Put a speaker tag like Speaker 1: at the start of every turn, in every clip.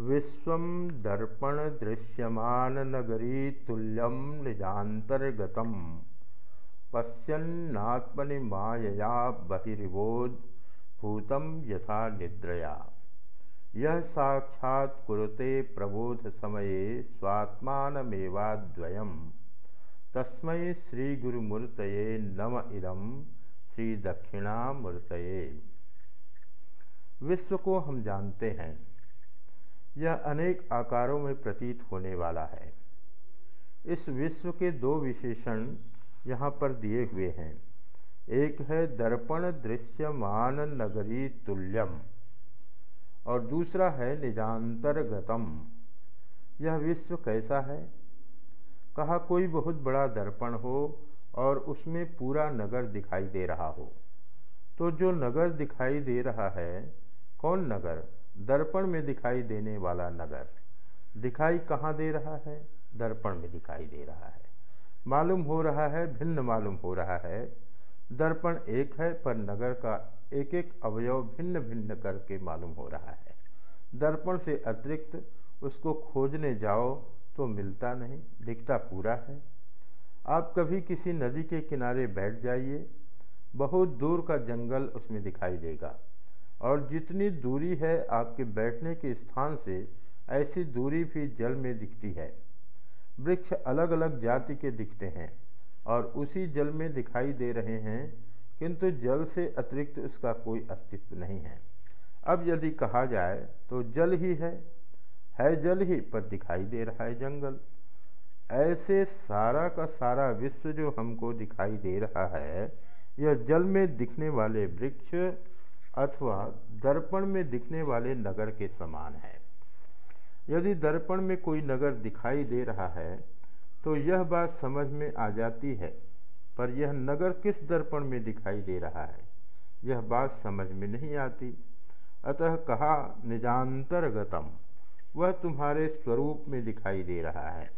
Speaker 1: विश्व दर्पण दृश्यमान नगरी तुल्यम निजातर्गत पश्यन्नात्मनि मायया बहिर्वोद भूतम यथा निद्रया। यह साक्षात् कुरुते प्रबोध समये स्वात्मानमेवाद्वयम्। तस्मै श्रीगुरुमूर्तये नम इदम श्री विश्व को हम जानते हैं। यह अनेक आकारों में प्रतीत होने वाला है। इस विश्व के दो विशेषण यहाँ पर दिए हुए हैं। एक है दर्पण दृश्यमान नगरी तुल्यम और दूसरा है निजांतरगतम। यह विश्व कैसा है? कहा कोई बहुत बड़ा दर्पण हो और उसमें पूरा नगर दिखाई दे रहा हो। तो जो नगर दिखाई दे रहा है, कौन नगर? दर्पण में दिखाई देने वाला नगर। दिखाई कहाँ दे रहा है? दर्पण में दिखाई दे रहा है। मालूम हो रहा है, भिन्न मालूम हो रहा है। दर्पण एक है, पर नगर का एक एक अवयव भिन्न भिन्न करके मालूम हो रहा है। दर्पण से अतिरिक्त उसको खोजने जाओ तो मिलता नहीं, दिखता पूरा है। आप कभी किसी नदी के किनारे बैठ जाइए। बहुत दूर का जंगल उसमें दिखाई देगा। और जितनी दूरी है आपके बैठने के स्थान से, ऐसी दूरी भी जल में दिखती है। वृक्ष अलग अलग जाति के दिखते हैं और उसी जल में दिखाई दे रहे हैं, किंतु जल से अतिरिक्त उसका कोई अस्तित्व नहीं है। अब यदि कहा जाए तो जल ही है। है जल ही, पर दिखाई दे रहा है जंगल। ऐसे सारा का सारा विश्व जो हमको दिखाई दे रहा है, यह जल में दिखने वाले वृक्ष अथवा दर्पण में दिखने वाले नगर के समान है। यदि दर्पण में कोई नगर दिखाई दे रहा है तो यह बात समझ में आ जाती है, पर यह नगर किस दर्पण में दिखाई दे रहा है, यह बात समझ में नहीं आती। अतः कहा, निजांतरगतम, वह तुम्हारे स्वरूप में दिखाई दे रहा है।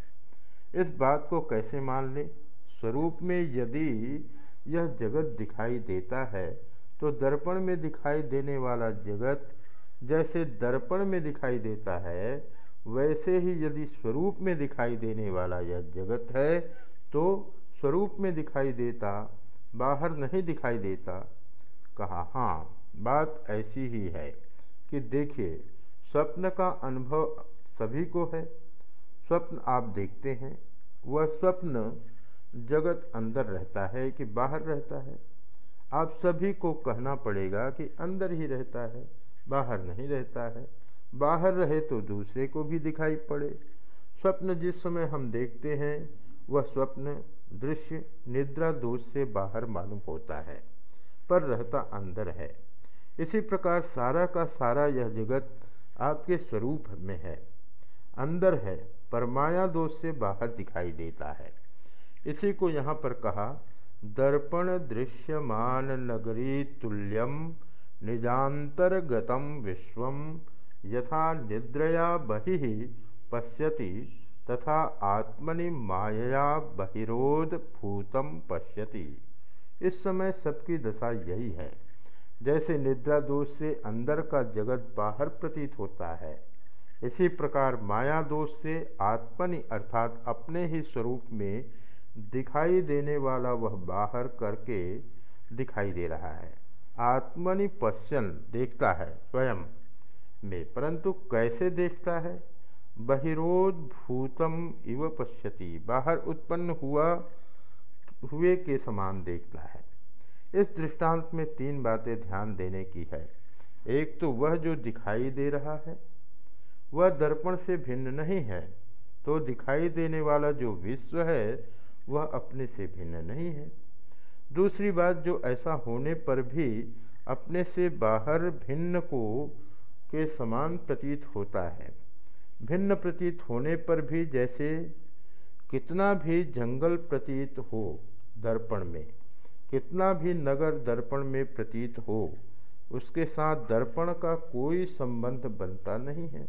Speaker 1: इस बात को कैसे मान ले? स्वरूप में यदि यह जगत दिखाई देता है तो दर्पण में दिखाई देने वाला जगत जैसे दर्पण में दिखाई देता है, वैसे ही यदि स्वरूप में दिखाई देने वाला यह जगत है तो स्वरूप में दिखाई देता, बाहर नहीं दिखाई देता। कहा हाँ बात ऐसी ही है कि देखिए, स्वप्न का अनुभव सभी को है। स्वप्न आप देखते हैं, वह स्वप्न जगत अंदर रहता है कि बाहर रहता है। आप सभी को कहना पड़ेगा कि अंदर ही रहता है, बाहर नहीं रहता है। बाहर रहे तो दूसरे को भी दिखाई पड़े। स्वप्न जिस समय हम देखते हैं, वह स्वप्न, दृश्य, निद्रा दोष से बाहर मालूम होता है, पर रहता अंदर है। इसी प्रकार सारा का सारा यह जगत आपके स्वरूप में है। अंदर है, पर माया दोष से बाहर दिखाई देता है। इसी को यहाँ पर कहा दर्पण दृश्यमान नगरी तुल्यम निजातर्गतम विश्व यथा निद्रया बहि पश्यति तथा आत्मनि मायया बहिरोध भूतम पश्यति। इस समय सबकी दशा यही है। जैसे निद्रा दोष से अंदर का जगत बाहर प्रतीत होता है, इसी प्रकार माया दोष से आत्मनि अर्थात अपने ही स्वरूप में दिखाई देने वाला वह बाहर करके दिखाई दे रहा है। आत्मनि पश्चन देखता है स्वयं में, परंतु कैसे देखता है? बहिरोद्भूतम इव पश्यति। बाहर उत्पन्न हुआ, हुए के समान देखता है। इस दृष्टांत में तीन बातें ध्यान देने की है। एक तो वह जो दिखाई दे रहा है, वह दर्पण से भिन्न नहीं है तो दिखाई देने वाला जो विश्व है वह अपने से भिन्न नहीं है। दूसरी बात, जो ऐसा होने पर भी अपने से बाहर भिन्न को, के समान प्रतीत होता है। भिन्न प्रतीत होने पर भी जैसे कितना भी जंगल प्रतीत हो दर्पण में, कितना भी नगर दर्पण में प्रतीत हो, उसके साथ दर्पण का कोई संबंध बनता नहीं है।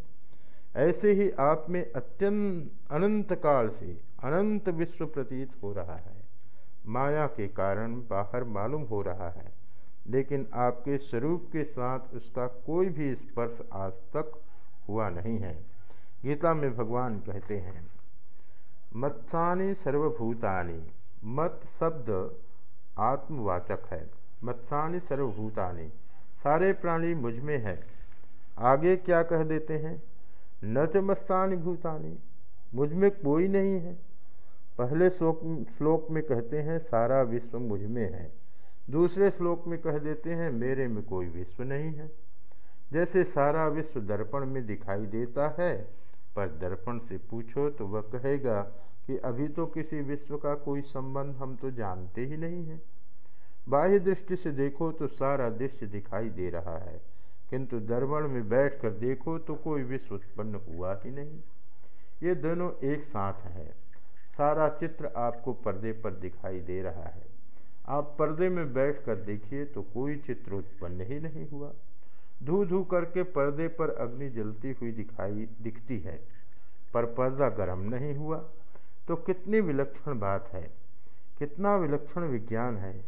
Speaker 1: ऐसे ही आप में अत्यंत अनंत काल से अनंत विश्व प्रतीत हो रहा है। माया के कारण बाहर मालूम हो रहा है, लेकिन आपके स्वरूप के साथ उसका कोई भी स्पर्श आज तक हुआ नहीं है। गीता में भगवान कहते हैं, मत्सानी सर्वभूतानि, मत शब्द आत्मवाचक है। मत्सानी सर्वभूतानि, सारे प्राणी मुझमें है। आगे क्या कह देते हैं? न च मत्सानी भूतानी, मुझमें कोई नहीं है। पहले श्लोक श्लोक में कहते हैं, सारा विश्व मुझमें है। दूसरे श्लोक में कह देते हैं, मेरे में कोई विश्व नहीं है। जैसे सारा विश्व दर्पण में दिखाई देता है, पर दर्पण से पूछो तो वह कहेगा कि अभी तो किसी विश्व का कोई संबंध हम तो जानते ही नहीं हैं। बाह्य दृष्टि से देखो तो सारा दृश्य दिखाई दे रहा है। किंतु दर्पण में बैठकर देखो तो कोई विश्व उत्पन्न हुआ ही नहीं। ये दोनों एक साथ है। सारा चित्र आपको पर्दे पर दिखाई दे रहा है। आप पर्दे में बैठकर देखिए तो कोई चित्र उत्पन्न ही नहीं हुआ। धू धू करके पर्दे पर अग्नि जलती हुई दिखाई, दिखती है। पर पर्दा गर्म नहीं हुआ। तो कितनी विलक्षण बात है। कितना विलक्षण विज्ञान है।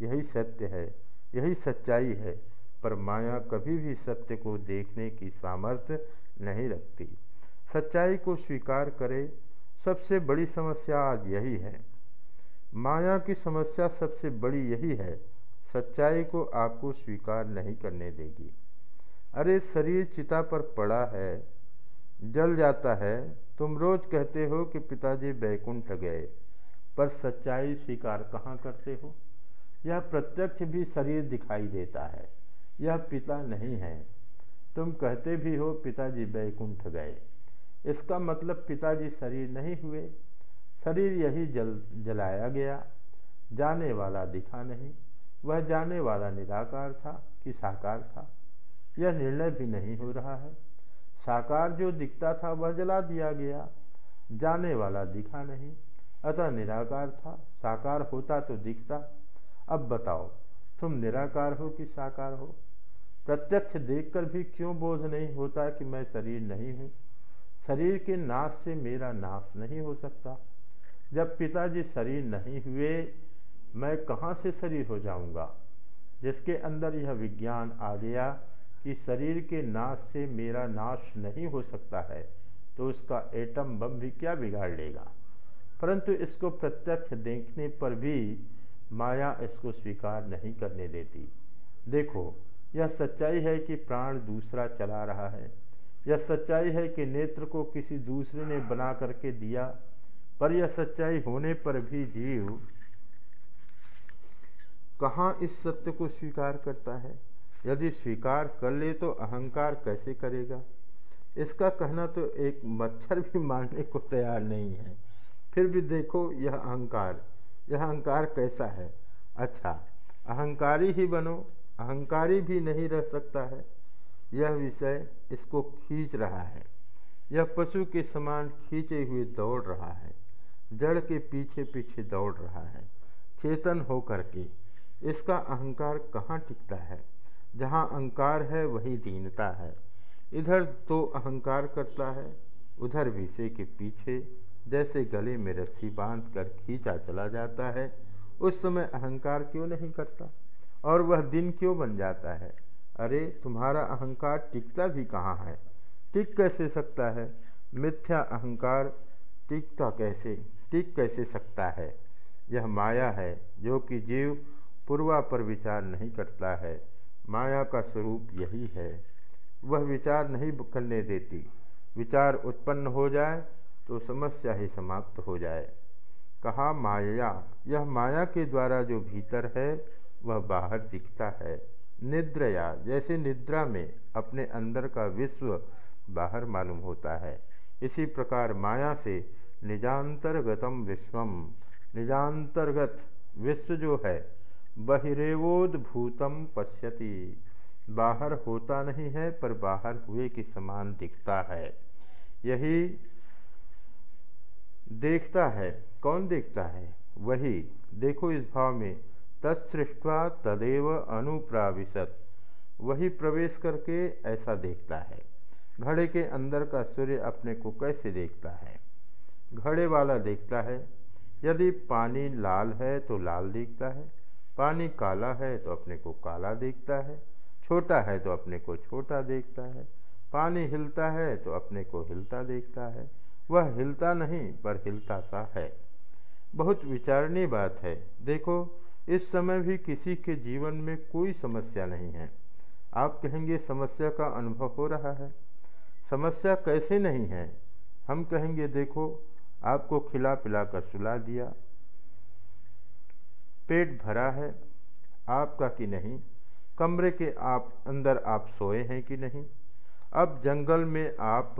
Speaker 1: यही सत्य है। यही सच्चाई है। पर माया कभी भी सत्य को देखने की सामर्थ्य नहीं रखती। सच्चाई को स्वीकार करे सबसे बड़ी समस्या आज यही है। माया की समस्या सबसे बड़ी यही है, सच्चाई को आपको स्वीकार नहीं करने देगी। अरे, शरीर चिता पर पड़ा है, जल जाता है, तुम रोज कहते हो कि पिताजी बैकुंठ गए, पर सच्चाई स्वीकार कहाँ करते हो? यह प्रत्यक्ष भी शरीर दिखाई देता है, यह पिता नहीं है। तुम कहते भी हो, पिताजी बैकुंठ गए। इसका मतलब पिताजी शरीर नहीं हुए। शरीर यही जल, जलाया गया। जाने वाला दिखा नहीं। वह जाने वाला निराकार था कि साकार था। यह निर्णय भी नहीं हो रहा है। साकार जो दिखता था, वह जला दिया गया। जाने वाला दिखा नहीं। अतः निराकार था। साकार होता तो दिखता। अब बताओ, तुम निराकार हो कि साकार हो? प्रत्यक्ष देखकर भी क्यों बोझ नहीं होता कि मैं शरीर नहीं हूँ? शरीर के नाश से मेरा नाश नहीं हो सकता। जब पिताजी शरीर नहीं हुए, मैं कहाँ से शरीर हो जाऊँगा? जिसके अंदर यह विज्ञान आ गया कि शरीर के नाश से मेरा नाश नहीं हो सकता है तो उसका एटम बम भी क्या बिगाड़ लेगा? परंतु इसको प्रत्यक्ष देखने पर भी माया इसको स्वीकार नहीं करने देती। देखो, यह सच्चाई है कि प्राण दूसरा चला रहा है। यह सच्चाई है कि नेत्र को किसी दूसरे ने बना करके दिया, पर यह सच्चाई होने पर भी जीव कहाँ इस सत्य को स्वीकार करता है? यदि स्वीकार कर ले तो अहंकार कैसे करेगा? इसका कहना तो एक मच्छर भी मानने को तैयार नहीं है। फिर भी देखो, यह अहंकार यह अहंकार कैसा है? अच्छा अहंकारी ही बनो, अहंकारी भी नहीं रह सकता है। यह विषय इसको खींच रहा है। यह पशु के समान खींचे हुए दौड़ रहा है। जड़ के पीछे पीछे दौड़ रहा है। चेतन होकर के। इसका अहंकार कहाँ टिकता है? जहाँ अहंकार है, वही दीनता है। इधर तो अहंकार करता है, उधर विषय के पीछे। जैसे गले में रस्सी बाँध कर खींचा चला जाता है, उस समय अहंकार क्यों नहीं करता? और वह दिन क्यों बन जाता है? अरे, तुम्हारा अहंकार टिकता भी कहाँ है? टिक कैसे सकता है? मिथ्या अहंकार टिकता कैसे? टिक कैसे सकता है? यह माया है, जो कि जीव पूर्वा पर विचार नहीं करता है। माया का स्वरूप यही है। वह विचार नहीं करने देती। विचार उत्पन्न हो जाए तो समस्या ही समाप्त हो जाए। कहा माया? यह माया के द्वारा जो भीतर है, वह बाहर दिखता है। निद्रया, जैसे निद्रा में अपने अंदर का विश्व बाहर मालूम होता है। इसी प्रकार माया से निजांतर्गतम विश्वम, निजांतर्गत विश्व जो है, बहिरेवोद्भूतम पश्यति। बाहर होता नहीं है, पर बाहर हुए के समान दिखता है। यही देखता है, कौन देखता है? वही, देखो इस भाव में तत्सृष्टवा तदेव अनुप्राविशत। वही प्रवेश करके ऐसा देखता है। घड़े के अंदर का सूर्य अपने को कैसे देखता है? घड़े वाला देखता है, यदि पानी लाल है तो लाल देखता है, पानी काला है तो अपने को काला देखता है, छोटा है तो अपने को छोटा देखता है, पानी हिलता है तो अपने को हिलता देखता है, वह हिलता नहीं पर हिलता सा है। बहुत विचारणीय बात है। देखो इस समय भी किसी के जीवन में कोई समस्या नहीं है। आप कहेंगे, समस्या का अनुभव हो रहा है। समस्या कैसे नहीं है? हम कहेंगे, देखो, आपको खिला पिला कर सुला दिया। पेट भरा है, आपका कि नहीं? कमरे के आप, अंदर आप सोए हैं कि नहीं? अब जंगल में आप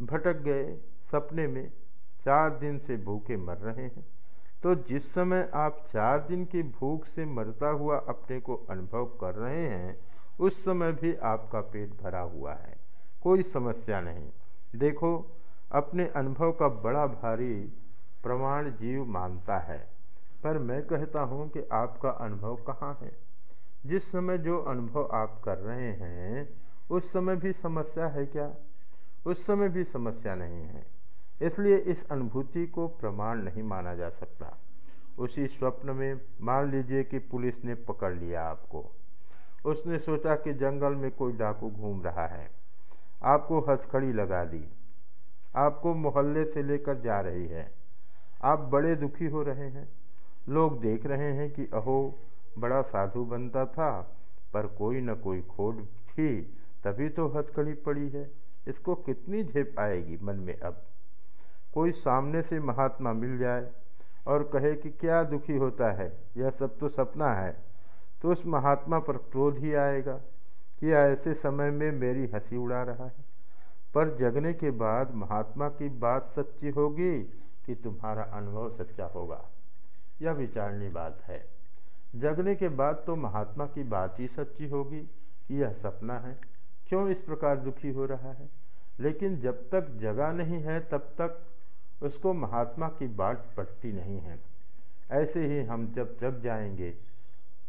Speaker 1: भटक गए, सपने में चार दिन से भूखे मर रहे हैं। तो जिस समय आप चार दिन की भूख से मरता हुआ अपने को अनुभव कर रहे हैं, उस समय भी आपका पेट भरा हुआ है। कोई समस्या नहीं। देखो, अपने अनुभव का बड़ा भारी प्रमाण जीव मानता है। पर मैं कहता हूँ कि आपका अनुभव कहाँ है? जिस समय जो अनुभव आप कर रहे हैं, उस समय भी समस्या है क्या? उस समय भी समस्या नहीं है। इसलिए इस अनुभूति को प्रमाण नहीं माना जा सकता। उसी स्वप्न में मान लीजिए कि पुलिस ने पकड़ लिया आपको। उसने सोचा कि जंगल में कोई डाकू घूम रहा है। आपको हथकड़ी लगा दी। आपको मोहल्ले से लेकर जा रही है। आप बड़े दुखी हो रहे हैं। लोग देख रहे हैं कि अहो, बड़ा साधु बनता था, पर कोई न कोई खोट थी, तभी तो हथकड़ी पड़ी है। इसको कितनी झेप आएगी मन में अब? कोई सामने से महात्मा मिल जाए और कहे कि क्या दुखी होता है, यह सब तो सपना है तो उस महात्मा पर क्रोध ही आएगा कि ऐसे समय में मेरी हँसी उड़ा रहा है। पर जगने के बाद महात्मा की बात सच्ची होगी कि तुम्हारा अनुभव सच्चा होगा। यह विचारनी बात है। जगने के बाद तो महात्मा की बात ही सच्ची होगी कि यह सपना है। क्यों इस प्रकार दुखी हो रहा है? लेकिन जब तक जगा नहीं है, तब तक उसको महात्मा की बात पटती नहीं है। ऐसे ही हम जब जग जाएँगे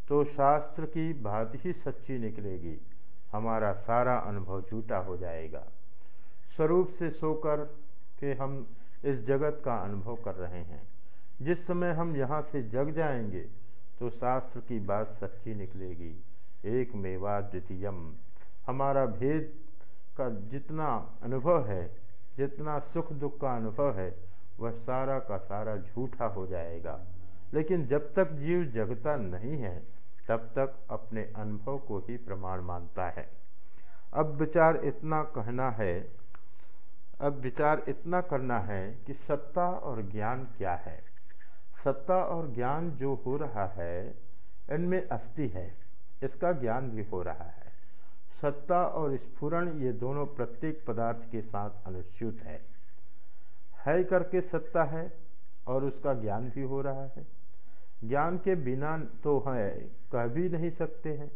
Speaker 1: तो शास्त्र की बात ही सच्ची निकलेगी। हमारा सारा अनुभव झूठा हो जाएगा। स्वरूप से सोकर के हम इस जगत का अनुभव कर रहे हैं। जिस समय हम यहाँ से जग जाएँगे तो शास्त्र की बात सच्ची निकलेगी। एक मेवा द्वितीयम। हमारा भेद का जितना अनुभव है जितना सुख दुख का अनुभव है, वह सारा का सारा झूठा हो जाएगा। लेकिन जब तक जीव जगता नहीं है, तब तक अपने अनुभव को ही प्रमाण मानता है। अब विचार इतना कहना है, अब विचार इतना करना है कि सत्ता और ज्ञान क्या है? सत्ता और ज्ञान जो हो रहा है, इनमें अस्थि है, इसका ज्ञान भी हो रहा है। सत्ता और स्फुरण ये दोनों प्रत्येक पदार्थ के साथ अनुच्युत है। है करके सत्ता है और उसका ज्ञान भी हो रहा है। ज्ञान के बिना तो है, कह भी नहीं सकते हैं,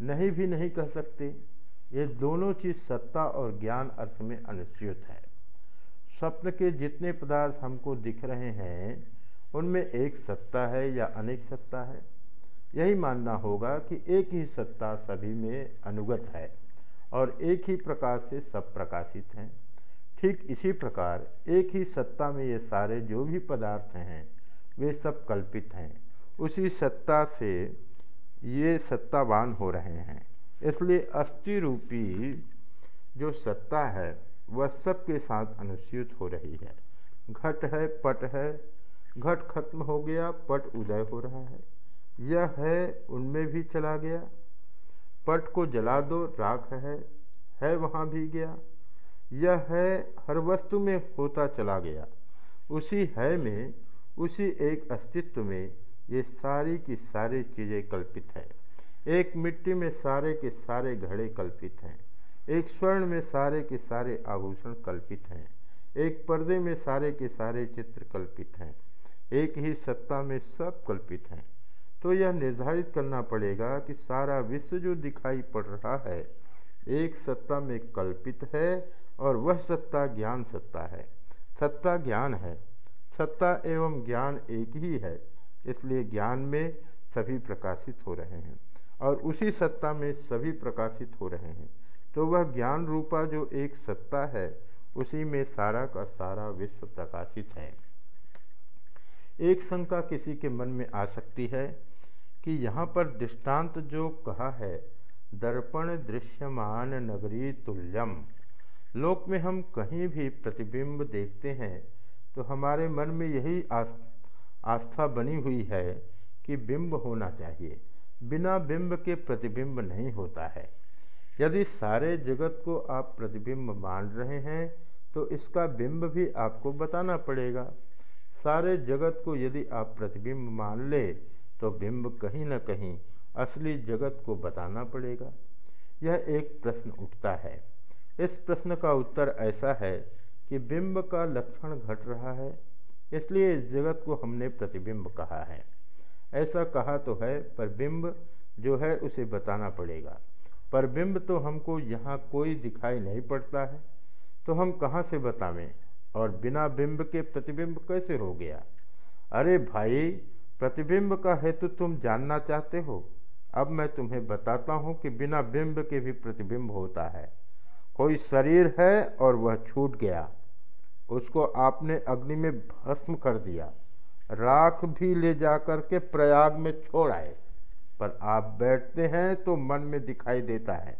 Speaker 1: नहीं भी नहीं कह सकते। ये दोनों चीज़ सत्ता और ज्ञान अर्थ में अनुच्युत है। स्वप्न के जितने पदार्थ हमको दिख रहे हैं, उनमें एक सत्ता है या अनेक सत्ता है। यही मानना होगा कि एक ही सत्ता सभी में अनुगत है और एक ही प्रकार से सब प्रकाशित हैं। ठीक इसी प्रकार एक ही सत्ता में ये सारे जो भी पदार्थ हैं, वे सब कल्पित हैं। उसी सत्ता से ये सत्तावान हो रहे हैं। इसलिए अस्थि रूपी जो सत्ता है, वह सबके साथ अनुस्यूत हो रही है। घट है, पट है। घट खत्म हो गया, पट उदय हो रहा है। यह है, उनमें भी चला गया। पट को जला दो, राख है है वहाँ भी गया। यह है, हर वस्तु में होता चला गया। उसी है में, उसी एक अस्तित्व में ये सारी की सारी चीज़ें कल्पित है। एक मिट्टी में सारे के सारे घड़े कल्पित हैं। एक स्वर्ण में सारे के सारे आभूषण कल्पित हैं। एक पर्दे में सारे के सारे चित्र कल्पित हैं। एक ही सत्ता में सब कल्पित हैं। तो यह निर्धारित करना पड़ेगा कि सारा विश्व जो दिखाई पड़ रहा है, एक सत्ता में कल्पित है और वह सत्ता ज्ञान सत्ता है। सत्ता ज्ञान है। सत्ता एवं ज्ञान एक ही है, इसलिए ज्ञान में सभी प्रकाशित हो रहे हैं और उसी सत्ता में सभी प्रकाशित हो रहे हैं। तो वह ज्ञान रूपा जो एक सत्ता है, उसी में सारा का सारा विश्व प्रकाशित है। एक शंका किसी के मन में आ सकती है कि यहाँ पर दृष्टांत जो कहा है, दर्पण दृश्यमान नगरी तुल्यम। लोक में हम कहीं भी प्रतिबिंब देखते हैं तो हमारे मन में यही आस्था बनी हुई है कि बिंब होना चाहिए। बिना बिंब के प्रतिबिंब नहीं होता है। यदि सारे जगत को आप प्रतिबिंब मान रहे हैं तो इसका बिंब भी आपको बताना पड़ेगा। सारे जगत को यदि आप प्रतिबिंब मान ले तो बिंब कहीं न कहीं असली जगत को बताना पड़ेगा। यह एक प्रश्न उठता है। इस प्रश्न का उत्तर ऐसा है कि बिंब का लक्षण घट रहा है, इसलिए इस जगत को हमने प्रतिबिंब कहा है। ऐसा कहा तो है, पर बिंब जो है उसे बताना पड़ेगा। पर बिंब तो हमको यहाँ कोई दिखाई नहीं पड़ता है। तो हम कहाँ से बतावें? और बिना बिंब के प्रतिबिंब कैसे हो गया? अरे भाई प्रतिबिंब का हेतु तुम जानना चाहते हो। अब मैं तुम्हें बताता हूँ कि बिना बिंब के भी प्रतिबिंब होता है। कोई शरीर है और वह छूट गया। उसको आपने अग्नि में भस्म कर दिया। राख भी ले जाकर के प्रयाग में छोड़ आए। पर आप बैठते हैं तो मन में दिखाई देता है।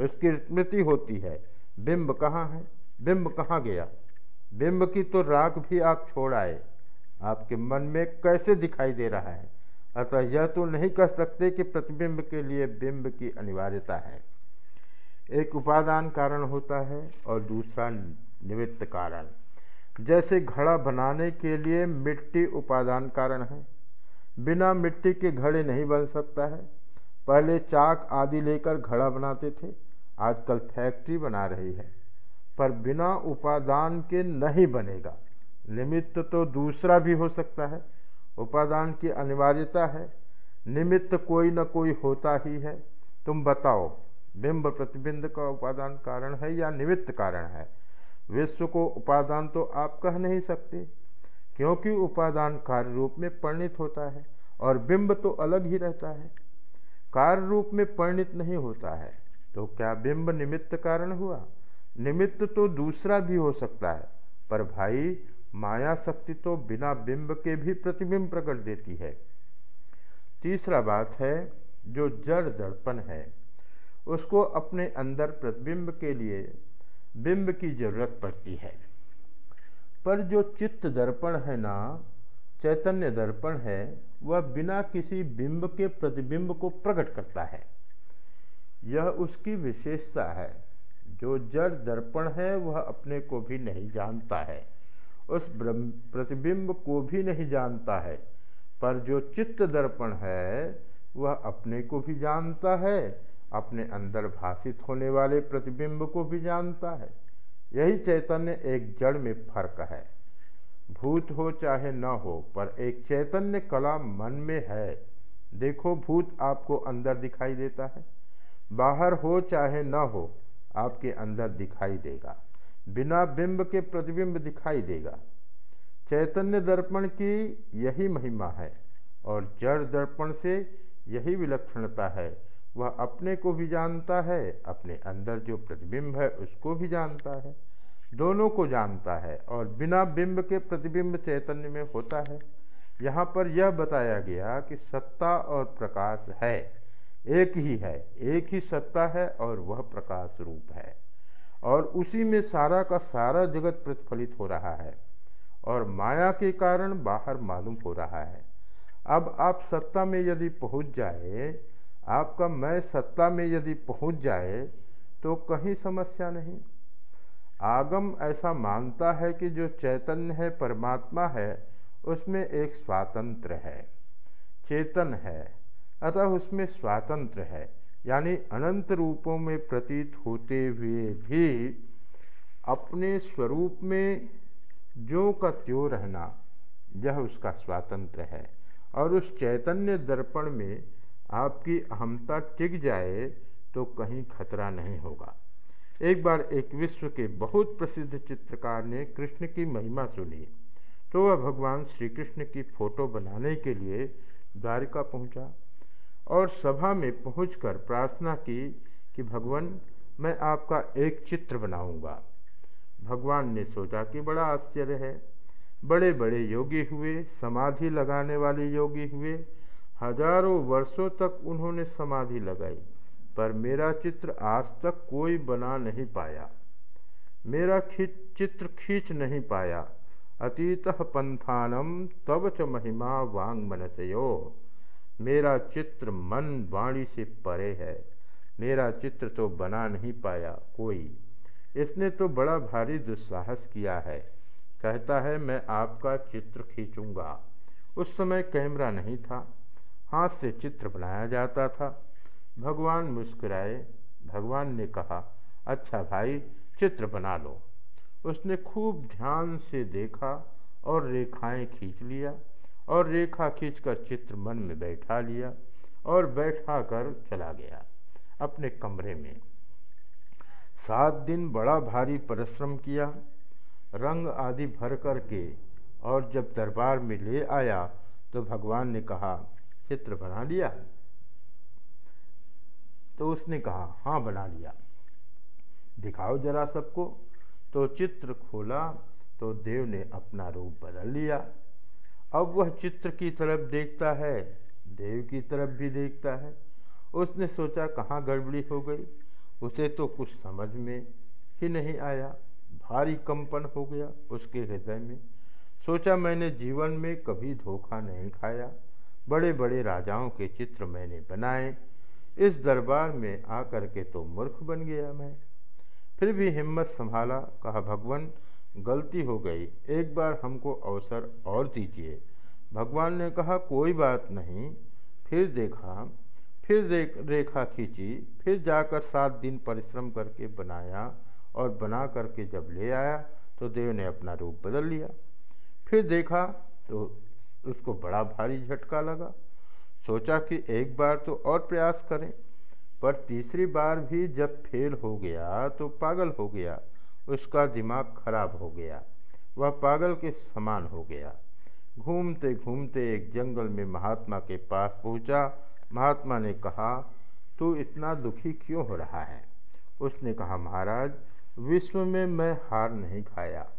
Speaker 1: उसकी स्मृति होती है। बिंब कहाँ है? बिंब कहाँ गया? बिंब की तो राख भी आप छोड़ आए। आपके मन में कैसे दिखाई दे रहा है? अतः यह तो नहीं कह सकते कि प्रतिबिंब के लिए बिंब की अनिवार्यता है। एक उपादान कारण होता है और दूसरा निमित्त कारण। जैसे घड़ा बनाने के लिए मिट्टी उपादान कारण है। बिना मिट्टी के घड़े नहीं बन सकता है। पहले चाक आदि लेकर घड़ा बनाते थे। आजकल फैक्ट्री बना रही है। पर बिना उपादान के नहीं बनेगा। निमित्त तो दूसरा भी हो सकता है। उपादान की अनिवार्यता है। निमित्त कोई न कोई होता ही है। तुम बताओ, बिंब प्रतिबिंब का उपादान कारण है या निमित्त कारण है? विश्व को उपादान तो आप कह नहीं सकते, क्योंकि उपादान कार्य रूप में परिणित होता है और बिंब तो अलग ही रहता है। कार्य रूप में परिणित नहीं होता है तो क्या बिंब निमित्त कारण हुआ? निमित्त तो दूसरा भी हो सकता है, पर भाई माया शक्ति तो बिना बिंब के भी प्रतिबिंब प्रकट देती है। तीसरा बात है, जो जड़ दर्पण है, उसको अपने अंदर प्रतिबिंब के लिए बिंब की ज़रूरत पड़ती है। पर जो चित्त दर्पण है ना, चैतन्य दर्पण है, वह बिना किसी बिंब के प्रतिबिंब को प्रकट करता है। यह उसकी विशेषता है। जो जड़ दर्पण है, वह अपने को भी नहीं जानता है। उस प्रतिबिंब को भी नहीं जानता है, पर जो चित्त दर्पण है, वह अपने को भी जानता है, अपने अंदर भाषित होने वाले प्रतिबिंब को भी जानता है। यही चैतन्य एक जड़ में फ़र्क है। भूत हो चाहे न हो, पर एक चैतन्य कला मन में है। देखो, भूत आपको अंदर दिखाई देता है। बाहर हो चाहे न हो, आपके अंदर दिखाई देगा। बिना बिंब के प्रतिबिंब दिखाई देगा। चैतन्य दर्पण की यही महिमा है और जड़ दर्पण से यही विलक्षणता है। वह अपने को भी जानता है, अपने अंदर जो प्रतिबिंब है उसको भी जानता है, दोनों को जानता है और बिना बिंब के प्रतिबिंब चैतन्य में होता है। यहाँ पर यह बताया गया कि सत्ता और प्रकाश है, एक ही है, एक ही सत्ता है और वह प्रकाश रूप है। और उसी में सारा का सारा जगत प्रतिफलित हो रहा है और माया के कारण बाहर मालूम हो रहा है। अब आप सत्ता में यदि पहुँच जाए, आपका मैं सत्ता में यदि पहुँच जाए तो कहीं समस्या नहीं। आगम ऐसा मानता है कि जो चैतन्य है, परमात्मा है, उसमें एक स्वातंत्र है। चेतन है, अतः उसमें स्वातंत्र है। यानी अनंत रूपों में प्रतीत होते हुए भी अपने स्वरूप में जो का त्यों रहना, यह उसका स्वातंत्र है। और उस चैतन्य दर्पण में आपकी अहमता टिक जाए तो कहीं खतरा नहीं होगा। एक बार एक विश्व के बहुत प्रसिद्ध चित्रकार ने कृष्ण की महिमा सुनी तो वह भगवान श्री कृष्ण की फ़ोटो बनाने के लिए द्वारिका पहुँचा। और सभा में पहुंचकर प्रार्थना की कि भगवान, मैं आपका एक चित्र बनाऊँगा। भगवान ने सोचा कि बड़ा आश्चर्य है। बड़े बड़े योगी हुए, समाधि लगाने वाले योगी हुए। हज़ारों वर्षों तक उन्होंने समाधि लगाई, पर मेरा चित्र आज तक कोई बना नहीं पाया। मेरा खींच चित्र खींच नहीं पाया। अतीत पंथानम तब च महिमा वांग मनसयो। मेरा चित्र मन वाणी से परे है। मेरा चित्र तो बना नहीं पाया कोई। इसने तो बड़ा भारी दुस्साहस किया है। कहता है, मैं आपका चित्र खींचूँगा। उस समय कैमरा नहीं था। हाथ से चित्र बनाया जाता था। भगवान मुस्कुराए। भगवान ने कहा अच्छा भाई, चित्र बना लो। उसने खूब ध्यान से देखा और रेखाएँ खींच लिया। और रेखा खींचकर चित्र मन में बैठा लिया और बैठा कर चला गया अपने कमरे में। सात दिन बड़ा भारी परिश्रम किया, रंग आदि भर कर के और जब दरबार में ले आया तो भगवान ने कहा, चित्र बना लिया? तो उसने कहा हाँ बना लिया। दिखाओ जरा सबको। तो चित्र खोला तो देव ने अपना रूप बदल लिया। अब वह चित्र की तरफ़ देखता है, देव की तरफ़ भी देखता है। उसने सोचा कहाँ गड़बड़ी हो गई। उसे तो कुछ समझ में ही नहीं आया। भारी कंपन हो गया उसके हृदय में। सोचा मैंने जीवन में कभी धोखा नहीं खाया। बड़े बड़े राजाओं के चित्र मैंने बनाए। इस दरबार में आकर के तो मूर्ख बन गया मैं। फिर भी हिम्मत संभाला, कहा, भगवान गलती हो गई, एक बार हमको अवसर और दीजिए। भगवान ने कहा, कोई बात नहीं। फिर देखा, फिर देख, रेखा खींची, फिर जाकर सात दिन परिश्रम करके बनाया और बना करके जब ले आया तो देव ने अपना रूप बदल लिया। फिर देखा तो उसको बड़ा भारी झटका लगा। सोचा कि एक बार तो और प्रयास करें, पर तीसरी बार भी जब फेल हो गया तो पागल हो गया। उसका दिमाग खराब हो गया। वह पागल के समान हो गया। घूमते घूमते एक जंगल में महात्मा के पास पहुँचा। महात्मा ने कहा, तू इतना दुखी क्यों हो रहा है? उसने कहा, महाराज, विश्व में मैं हार नहीं खाया।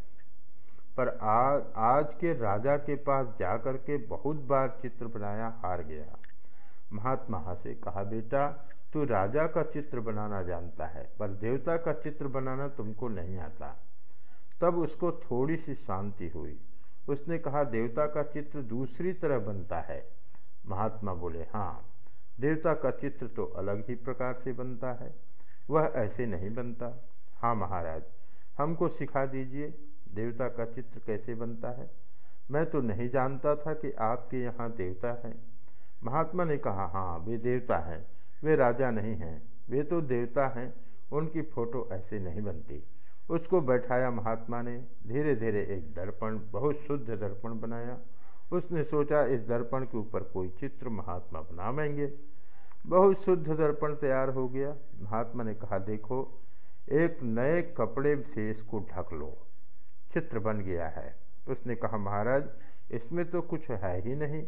Speaker 1: पर आज आज के राजा के पास जाकर के बहुत बार चित्र बनाया हार गया। महात्मा हंसे, कहा, बेटा तू राजा का चित्र बनाना जानता है, पर देवता का चित्र बनाना तुमको नहीं आता। तब उसको थोड़ी सी शांति हुई। उसने कहा, देवता का चित्र दूसरी तरह बनता है। महात्मा बोले हाँ देवता का चित्र तो अलग ही प्रकार से बनता है। वह ऐसे नहीं बनता। हाँ महाराज, हमको सिखा दीजिए, देवता का चित्र कैसे बनता है। मैं तो नहीं जानता था कि आपके यहाँ देवता है। महात्मा ने कहा हाँ वे देवता हैं। वे राजा नहीं हैं। वे तो देवता हैं, उनकी फ़ोटो ऐसे नहीं बनती। उसको बैठाया महात्मा ने धीरे धीरे एक दर्पण, बहुत शुद्ध दर्पण बनाया। उसने सोचा, इस दर्पण के ऊपर कोई चित्र महात्मा बनावेंगे। बहुत शुद्ध दर्पण तैयार हो गया। महात्मा ने कहा, देखो, एक नए कपड़े से इसको ढक लो। चित्र बन गया है। उसने कहा, महाराज, इसमें तो कुछ है ही नहीं।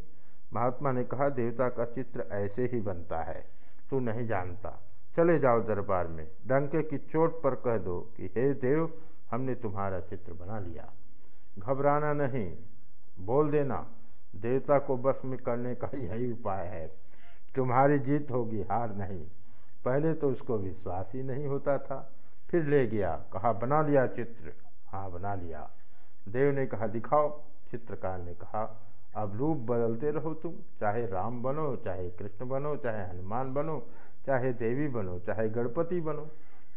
Speaker 1: महात्मा ने कहा, देवता का चित्र ऐसे ही बनता है। तू नहीं जानता। चले जाओ दरबार में। डंके की चोट पर कह दो कि, हे देव, हमने तुम्हारा चित्र बना लिया। घबराना नहीं। बोल देना। देवता को बस में करने का यही उपाय है। तुम्हारी जीत होगी, हार नहीं। पहले तो उसको विश्वास ही नहीं होता था। फिर ले गया। कहा, बना लिया चित्र। हाँ बना लिया। देव ने कहा, दिखाओ। चित्रकार ने कहा अब रूप बदलते रहो तुम। चाहे राम बनो, चाहे कृष्ण बनो, चाहे हनुमान बनो, चाहे देवी बनो, चाहे गणपति बनो,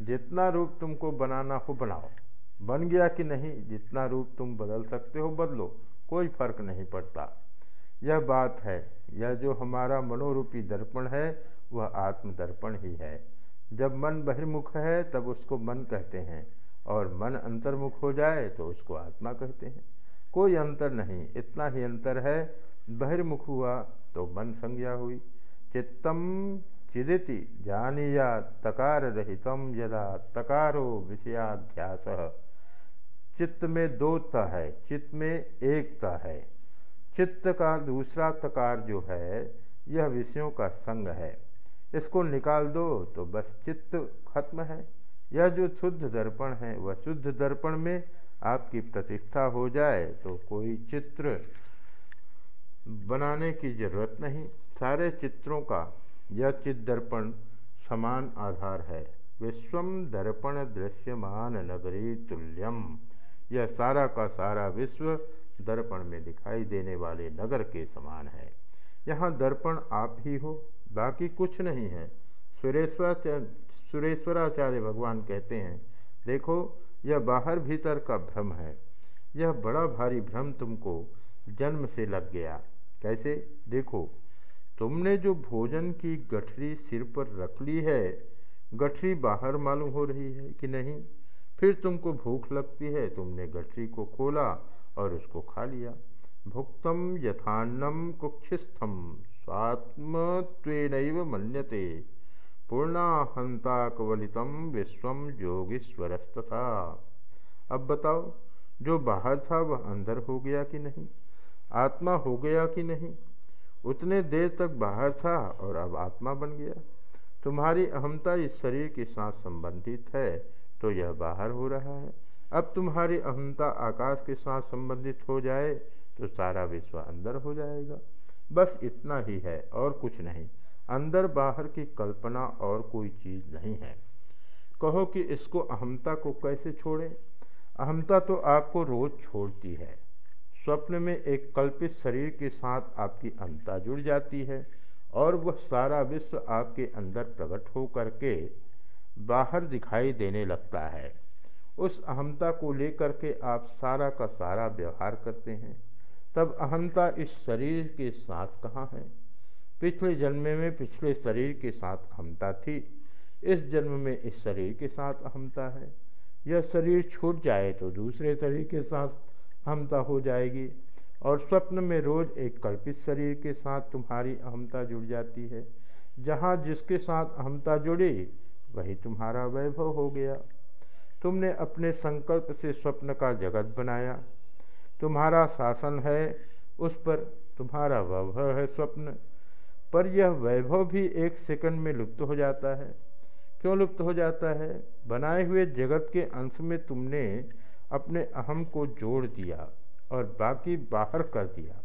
Speaker 1: जितना रूप तुमको बनाना हो बनाओ। बन गया कि नहीं, जितना रूप तुम बदल सकते हो बदलो, कोई फ़र्क नहीं पड़ता। यह बात है, यह जो हमारा मनोरूपी दर्पण है, वह आत्म दर्पण ही है। जब मन बहिर्मुख है, तब उसको मन कहते हैं, और मन अंतर्मुख हो जाए तो उसको आत्मा कहते हैं। कोई अंतर नहीं, इतना ही अंतर है। बहिर्मुख हुआ तो मन संज्ञा हुई। चित्तम चिदिति जानिया तकार रहितम यदा तकारो विषयाध्यास। चित्त में दो त है, चित्त में एक त है। चित्त का दूसरा तकार जो है, यह विषयों का संग है। इसको निकाल दो तो बस चित्त खत्म है। यह जो शुद्ध दर्पण है, वह शुद्ध दर्पण में आपकी प्रतिष्ठा हो जाए तो कोई चित्र बनाने की ज़रूरत नहीं। सारे चित्रों का यह चित दर्पण समान आधार है। विश्वम दर्पण दृश्यमान नगरी तुल्यम। यह सारा का सारा विश्व दर्पण में दिखाई देने वाले नगर के समान है। यहाँ दर्पण आप ही हो, बाकी कुछ नहीं है। सुरेश्वर सुरेश्वराचार्य भगवान कहते हैं, देखो यह बाहर भीतर का भ्रम है। यह बड़ा भारी भ्रम तुमको जन्म से लग गया। कैसे? देखो, तुमने जो भोजन की गठरी सिर पर रख ली है, गठरी बाहर मालूम हो रही है कि नहीं? फिर तुमको भूख लगती है, तुमने गठरी को खोला और उसको खा लिया। भुक्तम यथान्नम कुक्षिस्थम स्वात्मत्वेन मन्यते। पूर्णाहंता कवलितम विश्वम योगीश्वरस्तथा। अब बताओ, जो बाहर था वह अंदर हो गया कि नहीं? आत्मा हो गया कि नहीं? उतने देर तक बाहर था और अब आत्मा बन गया। तुम्हारी अहमता इस शरीर के साथ संबंधित है तो यह बाहर हो रहा है। अब तुम्हारी अहमता आकाश के साथ संबंधित हो जाए तो सारा विश्व अंदर हो जाएगा। बस इतना ही है और कुछ नहीं। अंदर बाहर की कल्पना और कोई चीज़ नहीं है। कहो कि इसको अहमता को कैसे छोड़े? अहमता तो आपको रोज छोड़ती है। स्वप्न में एक कल्पित शरीर के साथ आपकी अहमता जुड़ जाती है और वह सारा विश्व आपके अंदर प्रकट हो करके बाहर दिखाई देने लगता है। उस अहमता को लेकर के आप सारा का सारा व्यवहार करते हैं। तब अहमता इस शरीर के साथ कहाँ है? पिछले जन्म में पिछले शरीर के साथ अहमता थी। इस जन्म में इस शरीर के साथ अहमता है। यह शरीर छूट जाए तो दूसरे शरीर के साथ अहमता हो जाएगी और स्वप्न में रोज एक कल्पित शरीर के साथ तुम्हारी अहमता जुड़ जाती है। जहाँ जिसके साथ अहमता जुड़ी, वही तुम्हारा वैभव हो गया। तुमने अपने संकल्प से स्वप्न का जगत बनाया। तुम्हारा शासन है, उस पर तुम्हारा वैभव है स्वप्न। पर यह वैभव भी एक सेकंड में लुप्त हो जाता है। क्यों लुप्त हो जाता है? बनाए हुए जगत के अंश में तुमने अपने अहम को जोड़ दिया और बाकी बाहर कर दिया।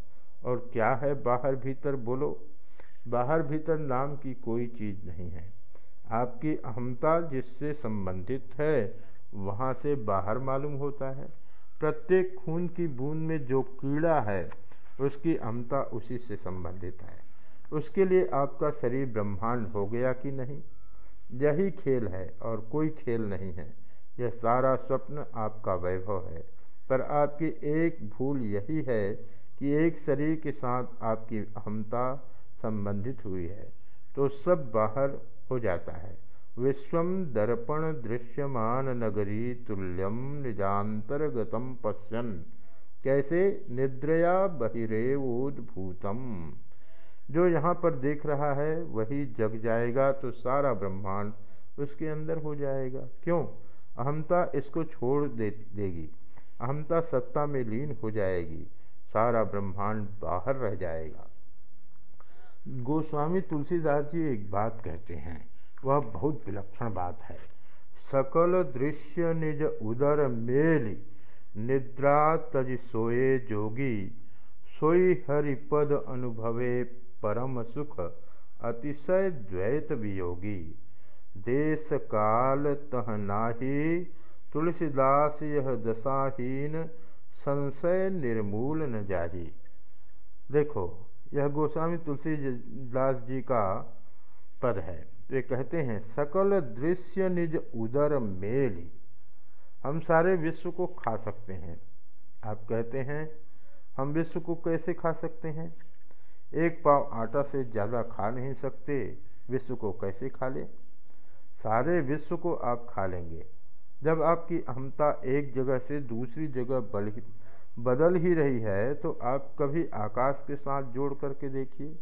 Speaker 1: और क्या है बाहर भीतर बोलो? बाहर भीतर नाम की कोई चीज़ नहीं है। आपकी अहमता जिससे संबंधित है, वहाँ से बाहर मालूम होता है। प्रत्येक खून की बूंद में जो कीड़ा है, उसकी अहमता उसी से संबंधित है। उसके लिए आपका शरीर ब्रह्मांड हो गया कि नहीं? यही खेल है और कोई खेल नहीं है। यह सारा स्वप्न आपका वैभव है। पर आपकी एक भूल यही है कि एक शरीर के साथ आपकी अहमता संबंधित हुई है तो सब बाहर हो जाता है। विश्व दर्पण दृश्यमान नगरी तुल्यम निजातर्गतम पश्यन। कैसे? निद्रया बहिरेवोद्भूतम। जो यहाँ पर देख रहा है, वही जग जाएगा तो सारा ब्रह्मांड उसके अंदर हो जाएगा। क्यों? अहमता इसको छोड़ दे, देगी। अहमता सत्ता में लीन हो जाएगी। सारा ब्रह्मांड बाहर रह जाएगा। गोस्वामी तुलसीदास जी एक बात कहते हैं। वह बहुत विलक्षण बात है। सकल दृश्य निज उदर मेल, निद्रा तज सोए जोगी। सोई हरिपद अनुभवे परम सुख अतिशय द्वैत वियोगी। देश काल तह नाही, तुलसीदास यह दशाहीन, संशय निर्मूल न जाही। देखो, यह गोस्वामी तुलसीदास जी का पद है। वे कहते हैं, सकल दृश्य निज उदर मेली। हम सारे विश्व को खा सकते हैं। आप कहते हैं, हम विश्व को कैसे खा सकते हैं? एक पाव आटा से ज़्यादा खा नहीं सकते, विश्व को कैसे खा लें? सारे विश्व को आप खा लेंगे। जब आपकी अहमता एक जगह से दूसरी जगह बल ही बदल ही रही है तो आप कभी आकाश के साथ जोड़ करके देखिए।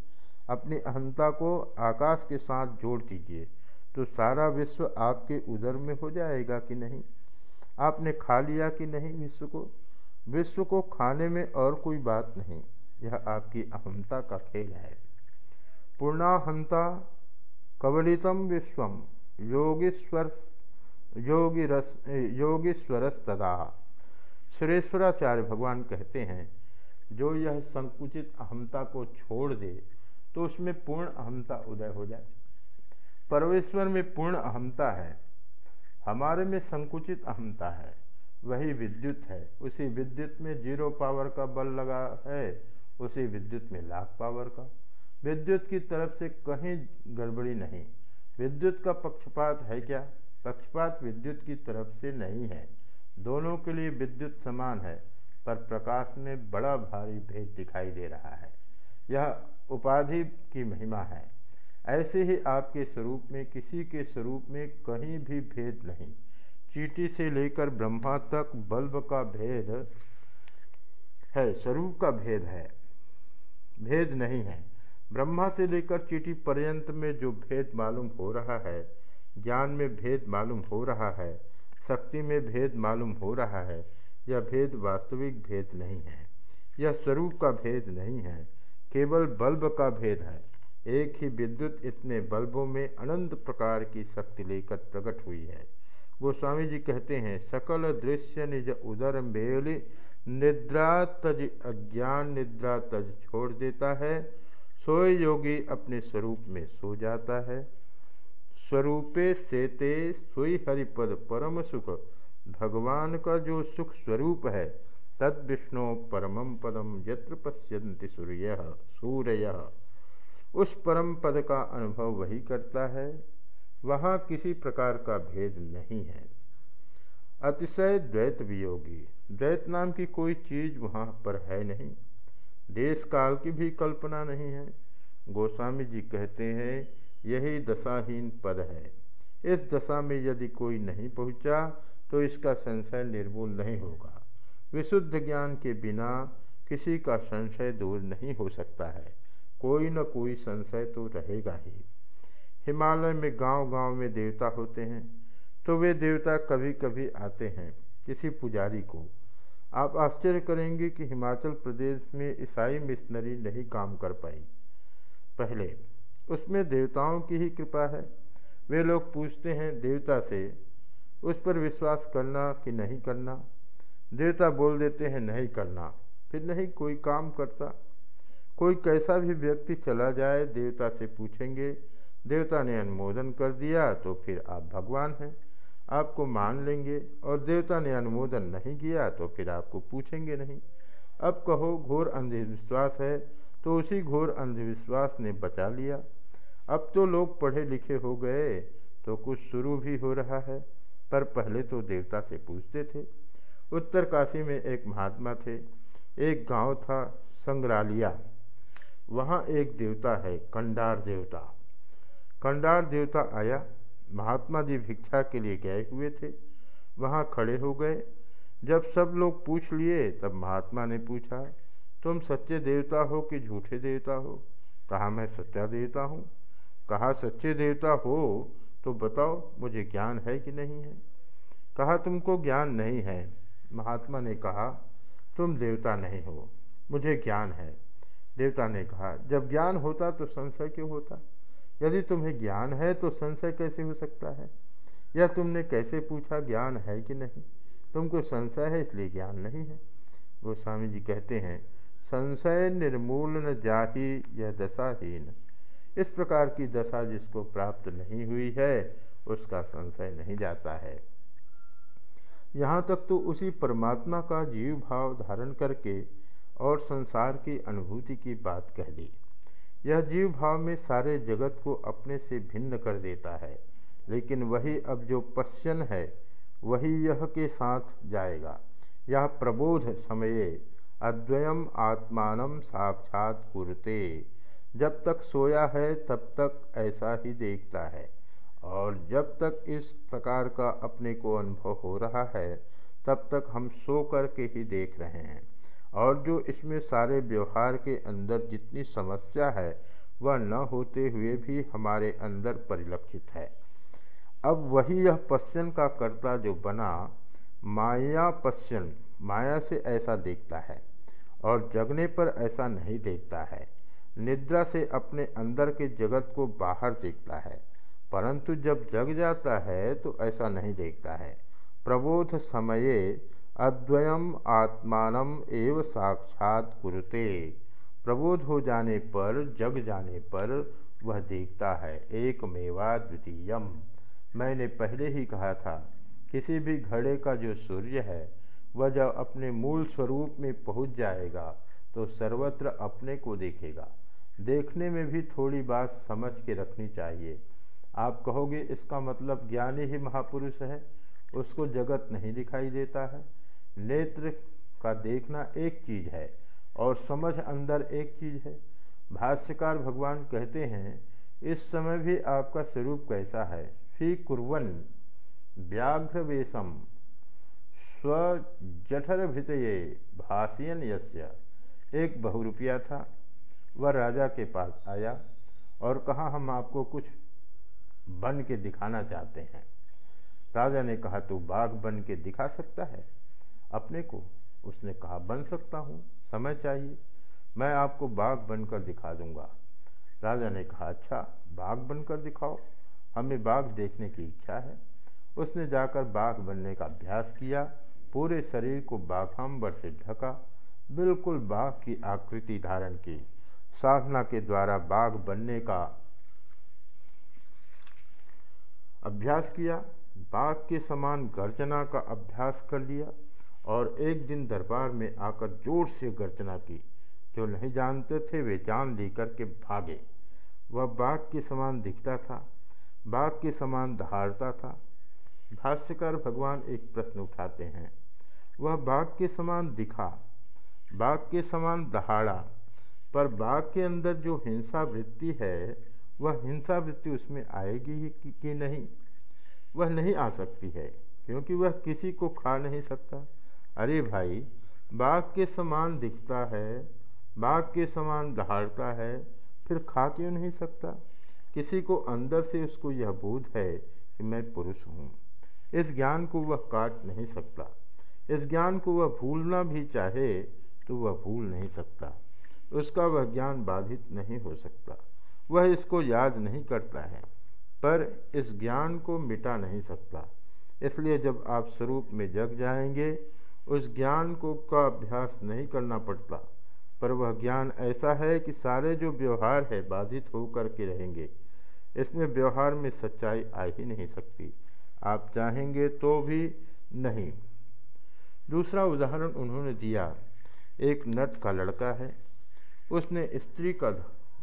Speaker 1: अपनी अहमता को आकाश के साथ जोड़ दीजिए तो सारा विश्व आपके उदर में हो जाएगा कि नहीं? आपने खा लिया कि नहीं विश्व को? विश्व को खाने में और कोई बात नहीं। यह आपकी अहमता का खेल है। पूर्णाहंता कबलितम विश्वम, योगीश्वर योगी रस योगीश्वरस तदा सुरेश्वराचार्य भगवान कहते हैं, जो यह संकुचित अहमता को छोड़ दे तो उसमें पूर्ण अहमता उदय हो जाए परमेश्वर में पूर्ण अहमता है, हमारे में संकुचित अहमता है, वही विद्युत है। उसी विद्युत में ज़ीरो पावर का बल लगा है उसी विद्युत में लाख पावर का। विद्युत की तरफ़ से कहीं गड़बड़ी नहीं। विद्युत का पक्षपात है क्या? पक्षपात विद्युत की तरफ़ से नहीं है। दोनों के लिए विद्युत समान है, पर प्रकाश में बड़ा भारी भेद दिखाई दे रहा है। यह उपाधि की महिमा है। ऐसे ही आपके स्वरूप में, किसी के स्वरूप में कहीं भी भेद नहीं। चीटी से लेकर ब्रह्मा तक बल्ब का भेद है, स्वरूप का भेद है। भेद नहीं है। ब्रह्मा से लेकर चीटी पर्यंत में जो भेद मालूम हो रहा है, ज्ञान में भेद मालूम हो रहा है, शक्ति में भेद मालूम हो रहा है, यह भेद वास्तविक भेद नहीं है। यह स्वरूप का भेद नहीं है, केवल बल्ब का भेद है। एक ही विद्युत इतने बल्बों में अनंत प्रकार की शक्ति लेकर प्रकट हुई है। गोस्वामी जी कहते हैं, सकल दृश्य निज उदर मेल निद्रा तज अज्ञान निद्रा तज छोड़ देता है। सोए योगी अपने स्वरूप में सो जाता है। स्वरूपे सेते सोई हरिपद परम सुख। भगवान का जो सुख स्वरूप है, तद विष्णु परमम पदम यत्र पश्यंति सूर्य सूर्य। उस परम पद का अनुभव वही करता है। वहाँ किसी प्रकार का भेद नहीं है। अतिशय द्वैत वियोगी द्वैत नाम की कोई चीज़ वहाँ पर है नहीं। देश काल की भी कल्पना नहीं है। गोस्वामी जी कहते हैं, यही दशाहीन पद है। इस दशा में यदि कोई नहीं पहुँचा तो इसका संशय निर्मूल नहीं होगा। विशुद्ध ज्ञान के बिना किसी का संशय दूर नहीं हो सकता है। कोई न कोई संशय तो रहेगा ही। हिमालय में गांव-गांव में देवता होते हैं। तो वे देवता कभी कभी आते हैं किसी पुजारी को। आप आश्चर्य करेंगे कि हिमाचल प्रदेश में ईसाई मिशनरी नहीं काम कर पाई। पहले, उसमें देवताओं की ही कृपा है। वे लोग पूछते हैं देवता से, उस पर विश्वास करना कि नहीं करना? देवता बोल देते हैं, नहीं करना। फिर नहीं, कोई काम करता? कोई कैसा भी व्यक्ति चला जाए, देवता से पूछेंगे। देवता ने अनुमोदन कर दिया तो फिर आप भगवान हैं। आपको मान लेंगे और देवता ने अनुमोदन नहीं किया तो फिर आपको पूछेंगे नहीं। अब कहो, घोर अंधविश्वास है तो उसी घोर अंधविश्वास ने बचा लिया। अब तो लोग पढ़े लिखे हो गए तो कुछ शुरू भी हो रहा है, पर पहले तो देवता से पूछते थे। उत्तर काशी में एक महात्मा थे, एक गाँव था संग्रालिया। वहाँ एक देवता है, कंडार देवता। कंडार देवता आया महात्मा जी भिक्षा के लिए गए हुए थे। वहाँ खड़े हो गए। जब सब लोग पूछ लिए, तब महात्मा ने पूछा, तुम सच्चे देवता हो कि झूठे देवता हो? कहा, मैं सच्चा देवता हूँ। कहा, सच्चे देवता हो तो बताओ, मुझे ज्ञान है कि नहीं है? कहा, तुमको ज्ञान नहीं है। महात्मा ने कहा, तुम देवता नहीं हो, मुझे ज्ञान है। देवता ने कहा, जब ज्ञान होता तो संशय क्यों होता? यदि तुम्हें ज्ञान है तो संशय कैसे हो सकता है? यह तुमने कैसे पूछा ज्ञान है कि नहीं? तुमको संशय है, इसलिए ज्ञान नहीं है। वो स्वामी जी कहते हैं, संशय निर्मूल न जाही यह दशाहीन। इस प्रकार की दशा जिसको प्राप्त नहीं हुई है, उसका संशय नहीं जाता है। यहाँ तक तो उसी परमात्मा का जीव भाव धारण करके और संसार की अनुभूति की बात कह दी। यह जीव भाव में सारे जगत को अपने से भिन्न कर देता है, लेकिन वही अब जो पश्यन है, वही यह के साथ जाएगा। यह प्रबोध समये, अद्वयम आत्मान साक्षात कुरते। जब तक सोया है, तब तक ऐसा ही देखता है। और जब तक इस प्रकार का अपने को अनुभव हो रहा है, तब तक हम सो कर के ही देख रहे हैं। और जो इसमें सारे व्यवहार के अंदर जितनी समस्या है, वह न होते हुए भी हमारे अंदर परिलक्षित है। अब वही यह पश्चन का कर्ता जो बना, माया पश्चन माया से ऐसा देखता है और जगने पर ऐसा नहीं देखता है। निद्रा से अपने अंदर के जगत को बाहर देखता है, परंतु जब जग जाता है तो ऐसा नहीं देखता है। प्रबोध समये अद्वयम आत्मान एव साक्षात कुरुते। प्रबोध हो जाने पर, जग जाने पर वह देखता है एक मेवा द्वितीयम। मैंने पहले ही कहा था, किसी भी घड़े का जो सूर्य है, वह जब अपने मूल स्वरूप में पहुँच जाएगा तो सर्वत्र अपने को देखेगा। देखने में भी थोड़ी बात समझ के रखनी चाहिए। आप कहोगे, इसका मतलब ज्ञानी ही महापुरुष है, उसको जगत नहीं दिखाई देता है। नेत्र का देखना एक चीज़ है और समझ अंदर एक चीज़ है। भाष्यकार भगवान कहते हैं, इस समय भी आपका स्वरूप कैसा है? फ़ी कुरवन व्याघ्र वेशम स्वजठर भृतये भाषियन यस्य। एक बहुरुपया था, वह राजा के पास आया और कहा, हम आपको कुछ बन के दिखाना चाहते हैं। राजा ने कहा, तू बाघ बन के दिखा सकता है? अपने को उसने कहा, बन सकता हूँ, समय चाहिए, मैं आपको बाघ बनकर दिखा दूँगा। राजा ने कहा अच्छा बाघ बनकर दिखाओ, हमें बाघ देखने की इच्छा है। उसने जाकर बाघ बनने का अभ्यास किया, पूरे शरीर को बाघाम्बर से ढका, बिल्कुल बाघ की आकृति धारण की, साधना के द्वारा बाघ बनने का अभ्यास किया, बाघ के समान गर्जना का अभ्यास कर लिया। और एक दिन दरबार में आकर ज़ोर से गर्जना की। जो नहीं जानते थे वे जान लेकर के भागे। वह बाघ के समान दिखता था बाघ के समान दहाड़ता था। भाष्यकार भगवान एक प्रश्न उठाते हैं। वह बाघ के समान दिखा बाघ के समान दहाड़ा, पर बाघ के अंदर जो हिंसा वृत्ति है, वह हिंसा वृत्ति उसमें आएगी ही कि नहीं? वह नहीं आ सकती है, क्योंकि वह किसी को खा नहीं सकता। अरे भाई बाघ के समान दिखता है बाघ के समान दहाड़ता है, फिर खा क्यों नहीं सकता? किसी को अंदर से उसको यह बोध है कि मैं पुरुष हूँ। इस ज्ञान को वह काट नहीं सकता। इस ज्ञान को वह भूलना भी चाहे तो वह भूल नहीं सकता। उसका वह ज्ञान बाधित नहीं हो सकता। वह इसको याद नहीं करता है, पर इस ज्ञान को मिटा नहीं सकता। इसलिए जब आप स्वरूप में जग जाएँगे उस ज्ञान को का अभ्यास नहीं करना पड़ता। पर वह ज्ञान ऐसा है कि सारे जो व्यवहार है बाधित होकर के रहेंगे। इसमें व्यवहार में सच्चाई आ ही नहीं सकती। आप चाहेंगे तो भी नहीं। दूसरा उदाहरण उन्होंने दिया। एक नट का लड़का है। उसने स्त्री का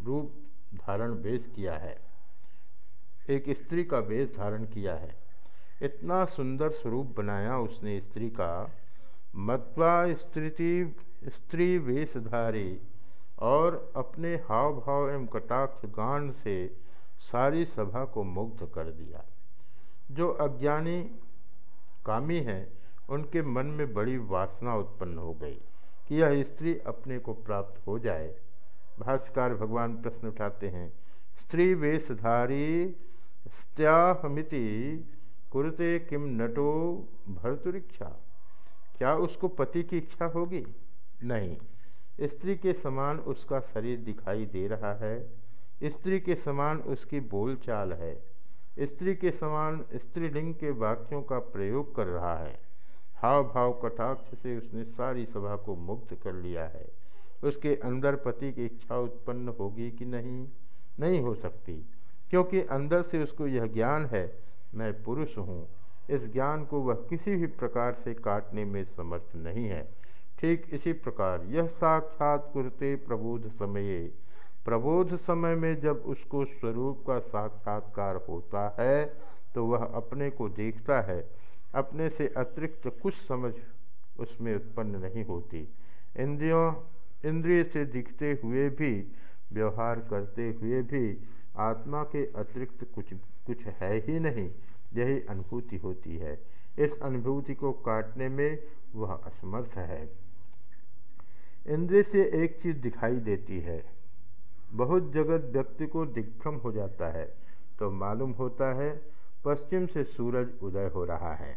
Speaker 1: रूप धारण वेश किया है। एक स्त्री का वेश धारण किया है। इतना सुंदर स्वरूप बनाया उसने स्त्री का। मत्वा स्त्री स्त्री वेशधारी और अपने हाव भाव एवं कटाक्ष गान से सारी सभा को मुग्ध कर दिया। जो अज्ञानी कामी हैं, उनके मन में बड़ी वासना उत्पन्न हो गई कि यह स्त्री अपने को प्राप्त हो जाए। भाष्यकार भगवान प्रश्न उठाते हैं स्त्री वेशधारी स्त्याहमिति कुरते किम नटो भरतुरीक्षा? क्या उसको पति की इच्छा होगी? नहीं। स्त्री के समान उसका शरीर दिखाई दे रहा है। स्त्री के समान उसकी बोलचाल है। स्त्री के समान स्त्रीलिंग के वाक्यों का प्रयोग कर रहा है। हाव भाव कटाक्ष से उसने सारी सभा को मुक्त कर लिया है। उसके अंदर पति की इच्छा उत्पन्न होगी कि नहीं? नहीं हो सकती, क्योंकि अंदर से उसको यह ज्ञान है, मैं पुरुष हूँ। इस ज्ञान को वह किसी भी प्रकार से काटने में समर्थ नहीं है। ठीक इसी प्रकार यह साक्षात कुरते प्रबोध समय। प्रबोध समय में जब उसको स्वरूप का साक्षात्कार होता है तो वह अपने को देखता है। अपने से अतिरिक्त कुछ समझ उसमें उत्पन्न नहीं होती। इंद्रियों, इंद्रिय से दिखते हुए भी, व्यवहार करते हुए भी, आत्मा के अतिरिक्त कुछ कुछ है ही नहीं। यही अनुभूति होती है। इस अनुभूति को काटने में वह असमर्थ है। इंद्रिय से एक चीज़ दिखाई देती है। बहुत जगत व्यक्ति को दिग्भ्रम हो जाता है तो मालूम होता है पश्चिम से सूरज उदय हो रहा है।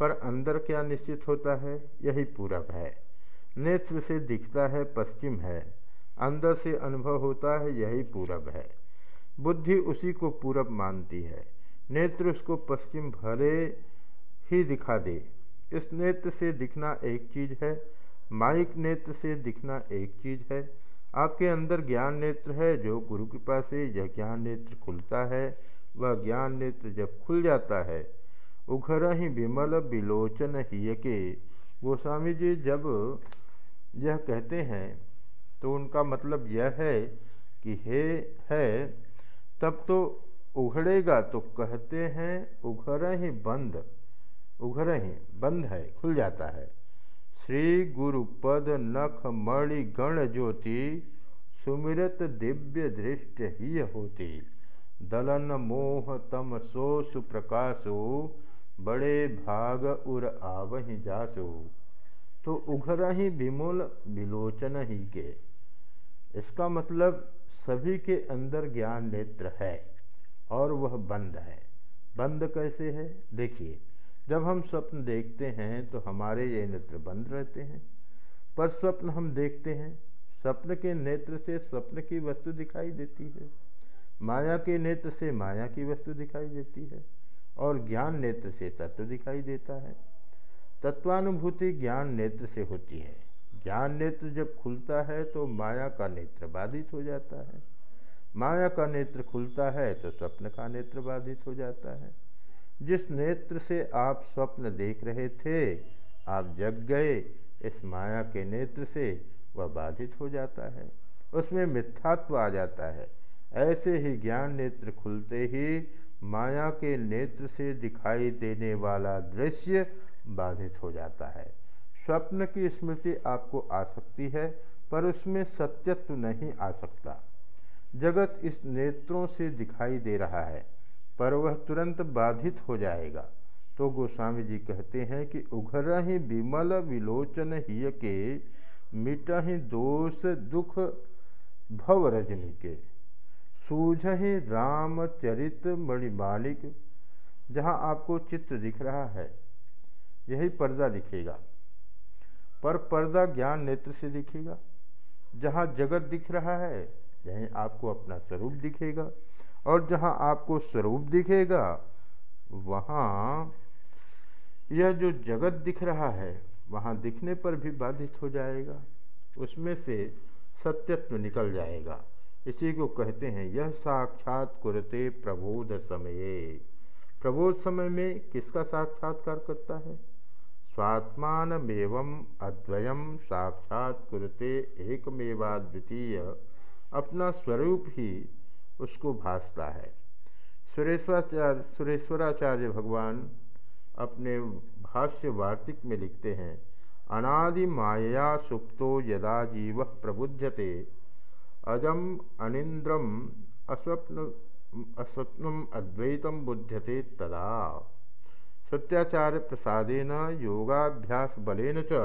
Speaker 1: पर अंदर क्या निश्चित होता है, यही पूरब है। नेत्र से दिखता है पश्चिम है, अंदर से अनुभव होता है यही पूरब है। बुद्धि उसी को पूरब मानती है। नेत्र उसको पश्चिम भले ही दिखा दे। इस नेत्र से दिखना एक चीज़ है, माइक नेत्र से दिखना एक चीज़ है। आपके अंदर ज्ञान नेत्र है जो गुरु कृपा से यह ज्ञान नेत्र खुलता है। वह ज्ञान नेत्र जब खुल जाता है, उघर ही विमल विलोचन ही के गोस्वामी जी जब यह कहते हैं तो उनका मतलब यह है कि हे, है, तब तो उघड़ेगा तो कहते हैं उघर ही बंद उघर ही बंद है, खुल जाता है। श्री गुरुपद नख मणि गण ज्योति, सुमिरत दिव्य दृष्ट ही होती। दलन मोह तम सो सुप्रकाशो बड़े भाग उर आवहि जासो। तो उघर ही विमूल विलोचन ही के। इसका मतलब सभी के अंदर ज्ञान नेत्र है। और वह बंद है। बंद कैसे है? देखिए, जब हम स्वप्न देखते हैं तो हमारे ये नेत्र बंद रहते हैं। पर स्वप्न हम देखते हैं, स्वप्न के नेत्र से स्वप्न की वस्तु दिखाई देती है। माया के नेत्र से माया की वस्तु दिखाई देती है और ज्ञान नेत्र से तत्व दिखाई देता है। तत्वानुभूति ज्ञान नेत्र से होती है। ज्ञान नेत्र जब खुलता है तो माया का नेत्र बाधित हो जाता है। माया का नेत्र खुलता है तो स्वप्न का नेत्र बाधित हो जाता है। जिस नेत्र से आप स्वप्न देख रहे थे, आप जग गए, इस माया के नेत्र से वह बाधित हो जाता है। उसमें मिथ्यात्व आ जाता है। ऐसे ही ज्ञान नेत्र खुलते ही माया के नेत्र से दिखाई देने वाला दृश्य बाधित हो जाता है। स्वप्न की स्मृति आपको आ सकती है, पर उसमें सत्यत्व नहीं आ सकता। जगत इस नेत्रों से दिखाई दे रहा है, पर वह तुरंत बाधित हो जाएगा। तो गोस्वामी जी कहते हैं कि उघर ही विमल विलोचन ही के मिट ही दोष दुख भव रजनी के। सूझ ही राम चरित मणिमालिक जहाँ आपको चित्र दिख रहा है, यही पर्दा दिखेगा। पर पर्दा ज्ञान नेत्र से दिखेगा, जहाँ जगत दिख रहा है यहीं आपको अपना स्वरूप दिखेगा। और जहाँ आपको स्वरूप दिखेगा, वहाँ यह जो जगत दिख रहा है, वहाँ दिखने पर भी बाधित हो जाएगा। उसमें से सत्यत्व निकल जाएगा। इसी को कहते हैं, यह साक्षात कुरते प्रबोध समय। प्रबोध समय में किसका साक्षात्कार करता है? स्वात्मान एवं अद्वयम साक्षात कुरते एकमेवा द्वितीय अपना स्वरूप ही उसको भासता है। सुरेश्वराचार्य सुरेश्वराचार्य भगवान अपने भाष्य वार्तिक में लिखते हैं, अनादि माया सुप्तो यदा जीव प्रबुध्यते। अजम अनिंद्रम अस्वप्न अस्वप्नम अद्वैतम बुध्यते तदा। सत्याचार्य प्रसादेन योगाभ्यास बलेन च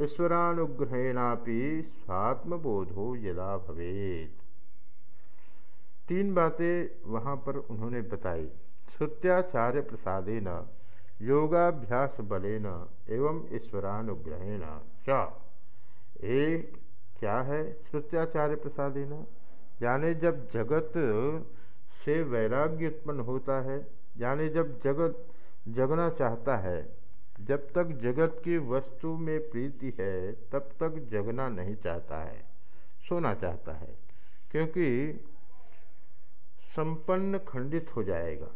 Speaker 1: ईश्वरानुग्रहेणापि स्वात्मबोधो यदा भवेत। तीन बातें वहाँ पर उन्होंने बताई। श्रुत्याचार्य प्रसादेन योगाभ्यास बलेन एवं ईश्वरानुग्रहेण। च। एक, क्या है श्रुत्याचार्य प्रसादेन यानी जब जगत से वैराग्य उत्पन्न होता है, यानी जब जगत जगना चाहता है जब तक जगत की वस्तु में प्रीति है, तब तक जगना नहीं चाहता है, सोना चाहता है, क्योंकि संपन्न खंडित हो जाएगा।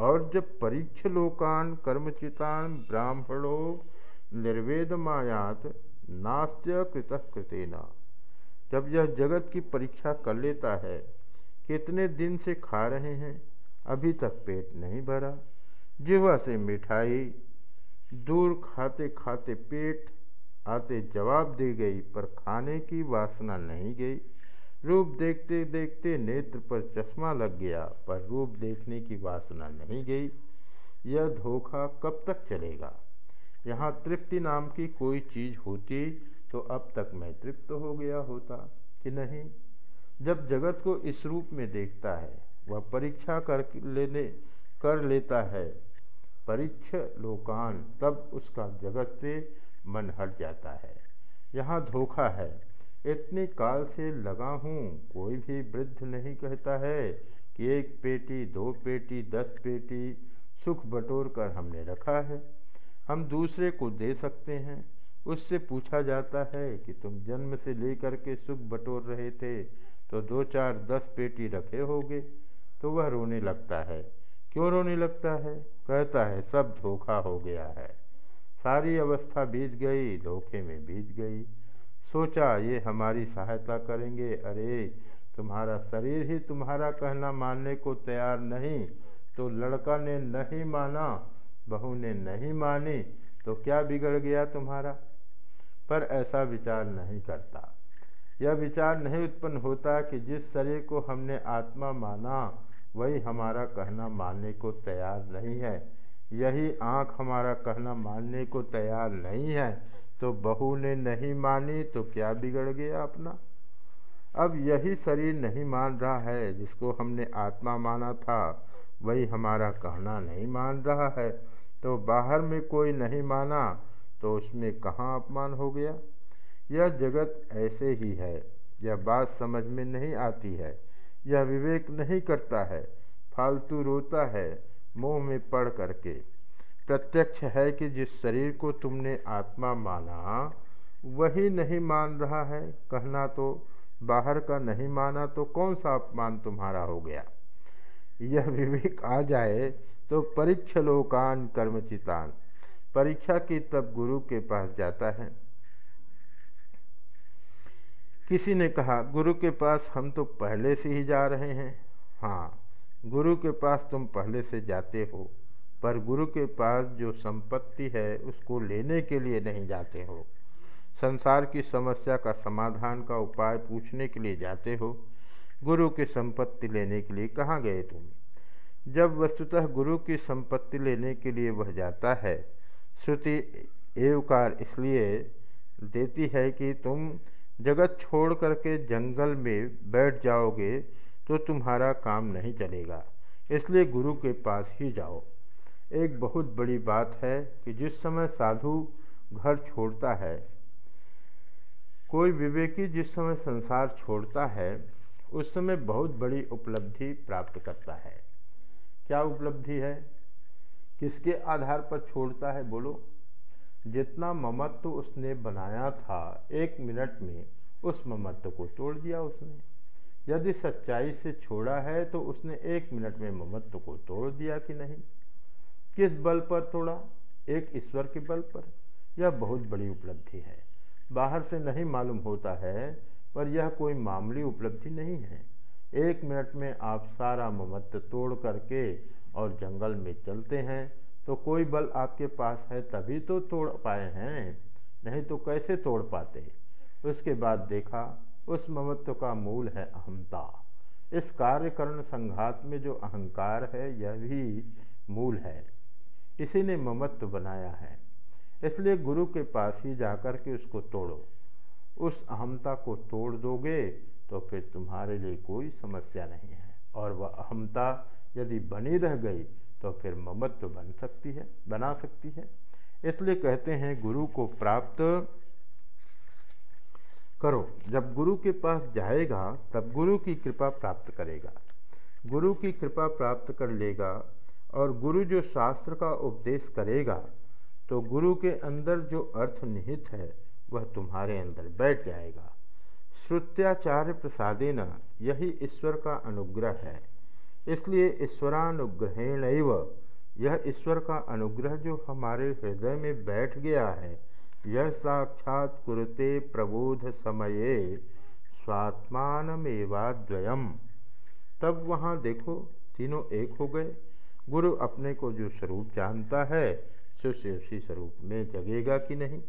Speaker 1: और जब परीक्ष लोकान कर्मचितान, ब्राह्मणों, निर्वेद मायात, नास्त्य कृत कृतेना, जब यह जगत की परीक्षा कर लेता है, कितने दिन से खा रहे हैं, अभी तक पेट नहीं भरा जिवा से मिठाई दूर खाते खाते पेट आते जवाब दी गई, पर खाने की वासना नहीं गई। रूप देखते देखते नेत्र पर चश्मा लग गया, पर रूप देखने की वासना नहीं गई। यह धोखा कब तक चलेगा? यहाँ तृप्ति नाम की कोई चीज़ होती तो अब तक मैं तृप्त हो गया होता कि नहीं? जब जगत को इस रूप में देखता है, वह परीक्षा कर लेने, कर लेता है परीक्ष लोकान, तब उसका जगत से मन हट जाता है। यहाँ धोखा है। इतने काल से लगा हूँ, कोई भी वृद्ध नहीं कहता है कि एक पेटी, दो पेटी, दस पेटी सुख बटोर कर हमने रखा है। हम दूसरे को दे सकते हैं। उससे पूछा जाता है कि तुम जन्म से लेकर के सुख बटोर रहे थे तो दो चार, दस पेटी रखे होगे तो वह रोने लगता है। क्यों रोने लगता है? कहता है, सब धोखा हो गया है। सारी अवस्था बीत गई, धोखे में बीत गई। सोचा, ये हमारी सहायता करेंगे। अरे, तुम्हारा शरीर ही तुम्हारा कहना मानने को तैयार नहीं। तो लड़का ने नहीं माना, बहू ने नहीं मानी तो क्या बिगड़ गया तुम्हारा? पर ऐसा विचार नहीं करता। यह विचार नहीं उत्पन्न होता कि जिस शरीर को हमने आत्मा माना वही हमारा कहना मानने को तैयार नहीं है। यही आँख हमारा कहना मानने को तैयार नहीं है। तो बहू ने नहीं मानी तो क्या बिगड़ गया अपना? अब यही शरीर नहीं मान रहा है जिसको हमने आत्मा माना था, वही हमारा कहना नहीं मान रहा है। तो बाहर में कोई नहीं माना तो उसमें कहाँ अपमान हो गया? यह जगत ऐसे ही है, यह बात समझ में नहीं आती है। यह विवेक नहीं करता है, फालतू रोता है, मोह में पड़ करके। प्रत्यक्ष है कि जिस शरीर को तुमने आत्मा माना, वही नहीं मान रहा है। कहना तो बाहर का नहीं माना तो कौन सा अपमान तुम्हारा हो गया? यह विवेक आ जाए तो परीक्ष लोकान कर्मचितान। परीक्षा की तब गुरु के पास जाता है। किसी ने कहा, गुरु के पास हम तो पहले से ही जा रहे हैं। हाँ गुरु के पास तुम पहले से जाते हो, पर गुरु के पास जो संपत्ति है, उसको लेने के लिए नहीं जाते हो। संसार की समस्या का समाधान का उपाय पूछने के लिए जाते हो। गुरु की संपत्ति लेने के लिए कहाँ गए तुम? जब वस्तुतः गुरु की संपत्ति लेने के लिए वह जाता है, श्रुति एवकार इसलिए देती है कि तुम जगत छोड़ करके जंगल में बैठ जाओगे तो तुम्हारा काम नहीं चलेगा। इसलिए गुरु के पास ही जाओ। एक बहुत बड़ी बात है कि जिस समय साधु घर छोड़ता है, कोई विवेकी जिस समय संसार छोड़ता है, उस समय बहुत बड़ी उपलब्धि प्राप्त करता है। क्या उपलब्धि है? किसके आधार पर छोड़ता है बोलो? जितना ममत्व उसने बनाया था, एक मिनट में उस ममत्व को तोड़ दिया उसने। यदि सच्चाई से छोड़ा है तो उसने एक मिनट में ममत्व को तोड़ दिया कि नहीं? किस बल पर तोड़ा? एक ईश्वर के बल पर। यह बहुत बड़ी उपलब्धि है। बाहर से नहीं मालूम होता है, पर यह कोई मामूली उपलब्धि नहीं है। एक मिनट में आप सारा ममत्व तोड़ करके और जंगल में चलते हैं तो कोई बल आपके पास है तभी तो तोड़ पाए हैं, नहीं तो कैसे तोड़ पाते? उसके बाद देखा, उस ममत्व का मूल है अहमता इस कार्यकरण संघात में जो अहंकार है, यह भी मूल है। इसी ने ममत्व बनाया है। इसलिए गुरु के पास ही जाकर के उसको तोड़ो। उस अहमता को तोड़ दोगे तो फिर तुम्हारे लिए कोई समस्या नहीं है। और वह अहमता यदि बनी रह गई तो फिर ममत्व बन सकती है, बना सकती है। इसलिए कहते हैं, गुरु को प्राप्त करो। जब गुरु के पास जाएगा, तब गुरु की कृपा प्राप्त करेगा। गुरु की कृपा प्राप्त कर लेगा और गुरु जो शास्त्र का उपदेश करेगा तो गुरु के अंदर जो अर्थ निहित है, वह तुम्हारे अंदर बैठ जाएगा। श्रुत्याचार्य प्रसादेना, यही ईश्वर का अनुग्रह है। इसलिए ईश्वरानुग्रहेण यह ईश्वर का अनुग्रह जो हमारे हृदय में बैठ गया है, यह साक्षात कुरुते प्रबोध समये, स्वात्मानमेवाद्वयम। तब वहाँ देखो, तीनों एक हो गए। गुरु अपने को जो स्वरूप जानता है शिष्य उसी स्वरूप में जगेगा कि नहीं?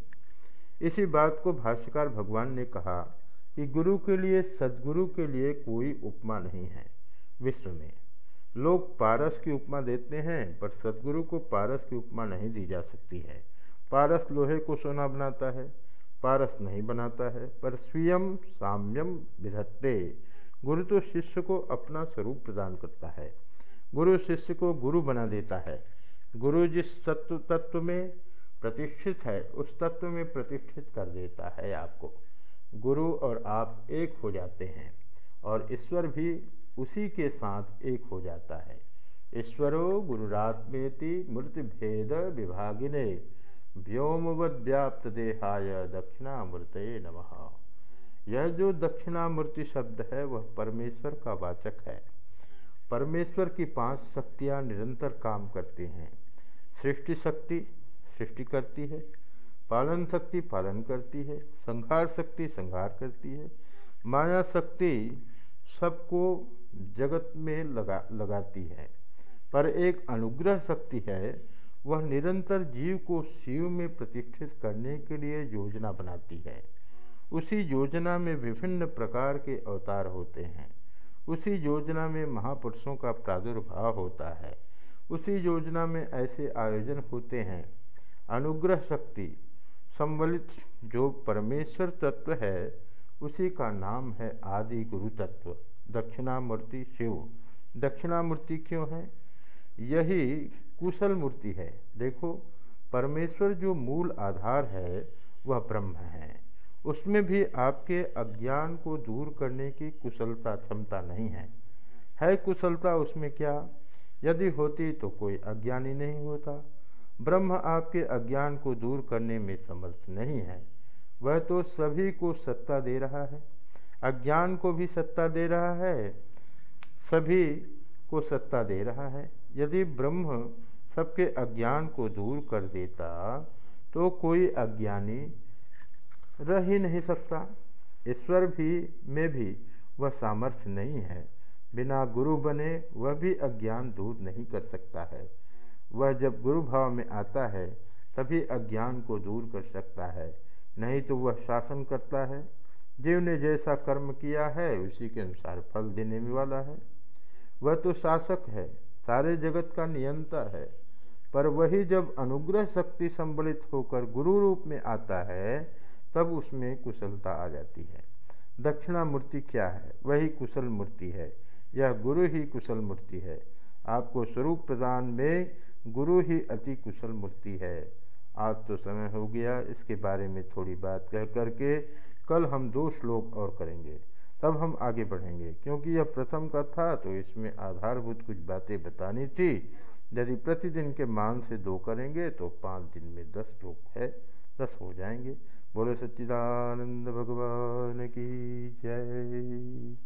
Speaker 1: इसी बात को भाष्यकार भगवान ने कहा कि गुरु के लिए, सदगुरु के लिए कोई उपमा नहीं है, विश्व में। लोग पारस की उपमा देते हैं, पर सदगुरु को पारस की उपमा नहीं दी जा सकती है। पारस लोहे को सोना बनाता है, पारस नहीं बनाता है, पर स्वयं साम्यम विधत्ते। गुरु तो शिष्य को अपना स्वरूप प्रदान करता है। गुरु शिष्य को गुरु बना देता है। गुरु जिस तत्व तत्व में प्रतिष्ठित है, उस तत्व में प्रतिष्ठित कर देता है आपको। गुरु और आप एक हो जाते हैं, और ईश्वर भी उसी के साथ एक हो जाता है। ईश्वरो गुरुरात्मेति मूर्ति भेद विभागिने व्योमव्याप्त देहाय दक्षिणामूर्त नमः। यह जो दक्षिणामूर्ति शब्द है, वह परमेश्वर का वाचक है। परमेश्वर की पाँच शक्तियाँ निरंतर काम करती हैं। सृष्टि शक्ति सृष्टि करती है, पालन शक्ति पालन करती है, संहार शक्ति संहार करती है, माया शक्ति सबको जगत में लगा, लगाती है। पर एक अनुग्रह शक्ति है, वह निरंतर जीव को शिव में प्रतिष्ठित करने के लिए योजना बनाती है। उसी योजना में विभिन्न प्रकार के अवतार होते हैं। उसी योजना में महापुरुषों का प्रादुर्भाव होता है। उसी योजना में ऐसे आयोजन होते हैं। अनुग्रह शक्ति संवलित जो परमेश्वर तत्व है, उसी का नाम है आदि गुरु तत्व। दक्षिणामूर्ति शिव। दक्षिणामूर्ति क्यों है? यही कुशल मूर्ति है। देखो, परमेश्वर जो मूल आधार है, वह ब्रह्म है। उसमें भी आपके अज्ञान को दूर करने की कुशलता, क्षमता नहीं है। है कुशलता उसमें क्या? यदि होती तो कोई अज्ञानी नहीं होता। ब्रह्म आपके अज्ञान को दूर करने में समर्थ नहीं है। वह तो सभी को सत्ता दे रहा है। अज्ञान को भी सत्ता दे रहा है, सभी को सत्ता दे रहा है। यदि ब्रह्म सबके अज्ञान को दूर कर देता तो कोई अज्ञानी रह ही नहीं सकता। ईश्वर भी, में भी वह सामर्थ्य नहीं है। बिना गुरु बने वह भी अज्ञान दूर नहीं कर सकता है। वह जब गुरु भाव में आता है, तभी अज्ञान को दूर कर सकता है। नहीं तो वह शासन करता है। जीव ने जैसा कर्म किया है, उसी के अनुसार फल देने वाला है। वह तो शासक है, सारे जगत का नियंता है, पर वही जब अनुग्रह शक्ति संबलित होकर गुरु रूप में आता है, तब उसमें कुशलता आ जाती है। दक्षिणा मूर्ति क्या है? वही कुशल मूर्ति है। यह गुरु ही कुशल मूर्ति है। आपको स्वरूप प्रदान में गुरु ही अति कुशल मूर्ति है। आज तो समय हो गया, इसके बारे में थोड़ी बात कह करके कल हम दो श्लोक और करेंगे, तब हम आगे बढ़ेंगे। क्योंकि यह प्रथम का था तो इसमें आधारभूत कुछ बातें बतानी थी। यदि प्रतिदिन के मान से दो करेंगे तो पाँच दिन में दस श्लोक है, दस हो जाएँगे। बोले सच्चिदानंद भगवान की जय।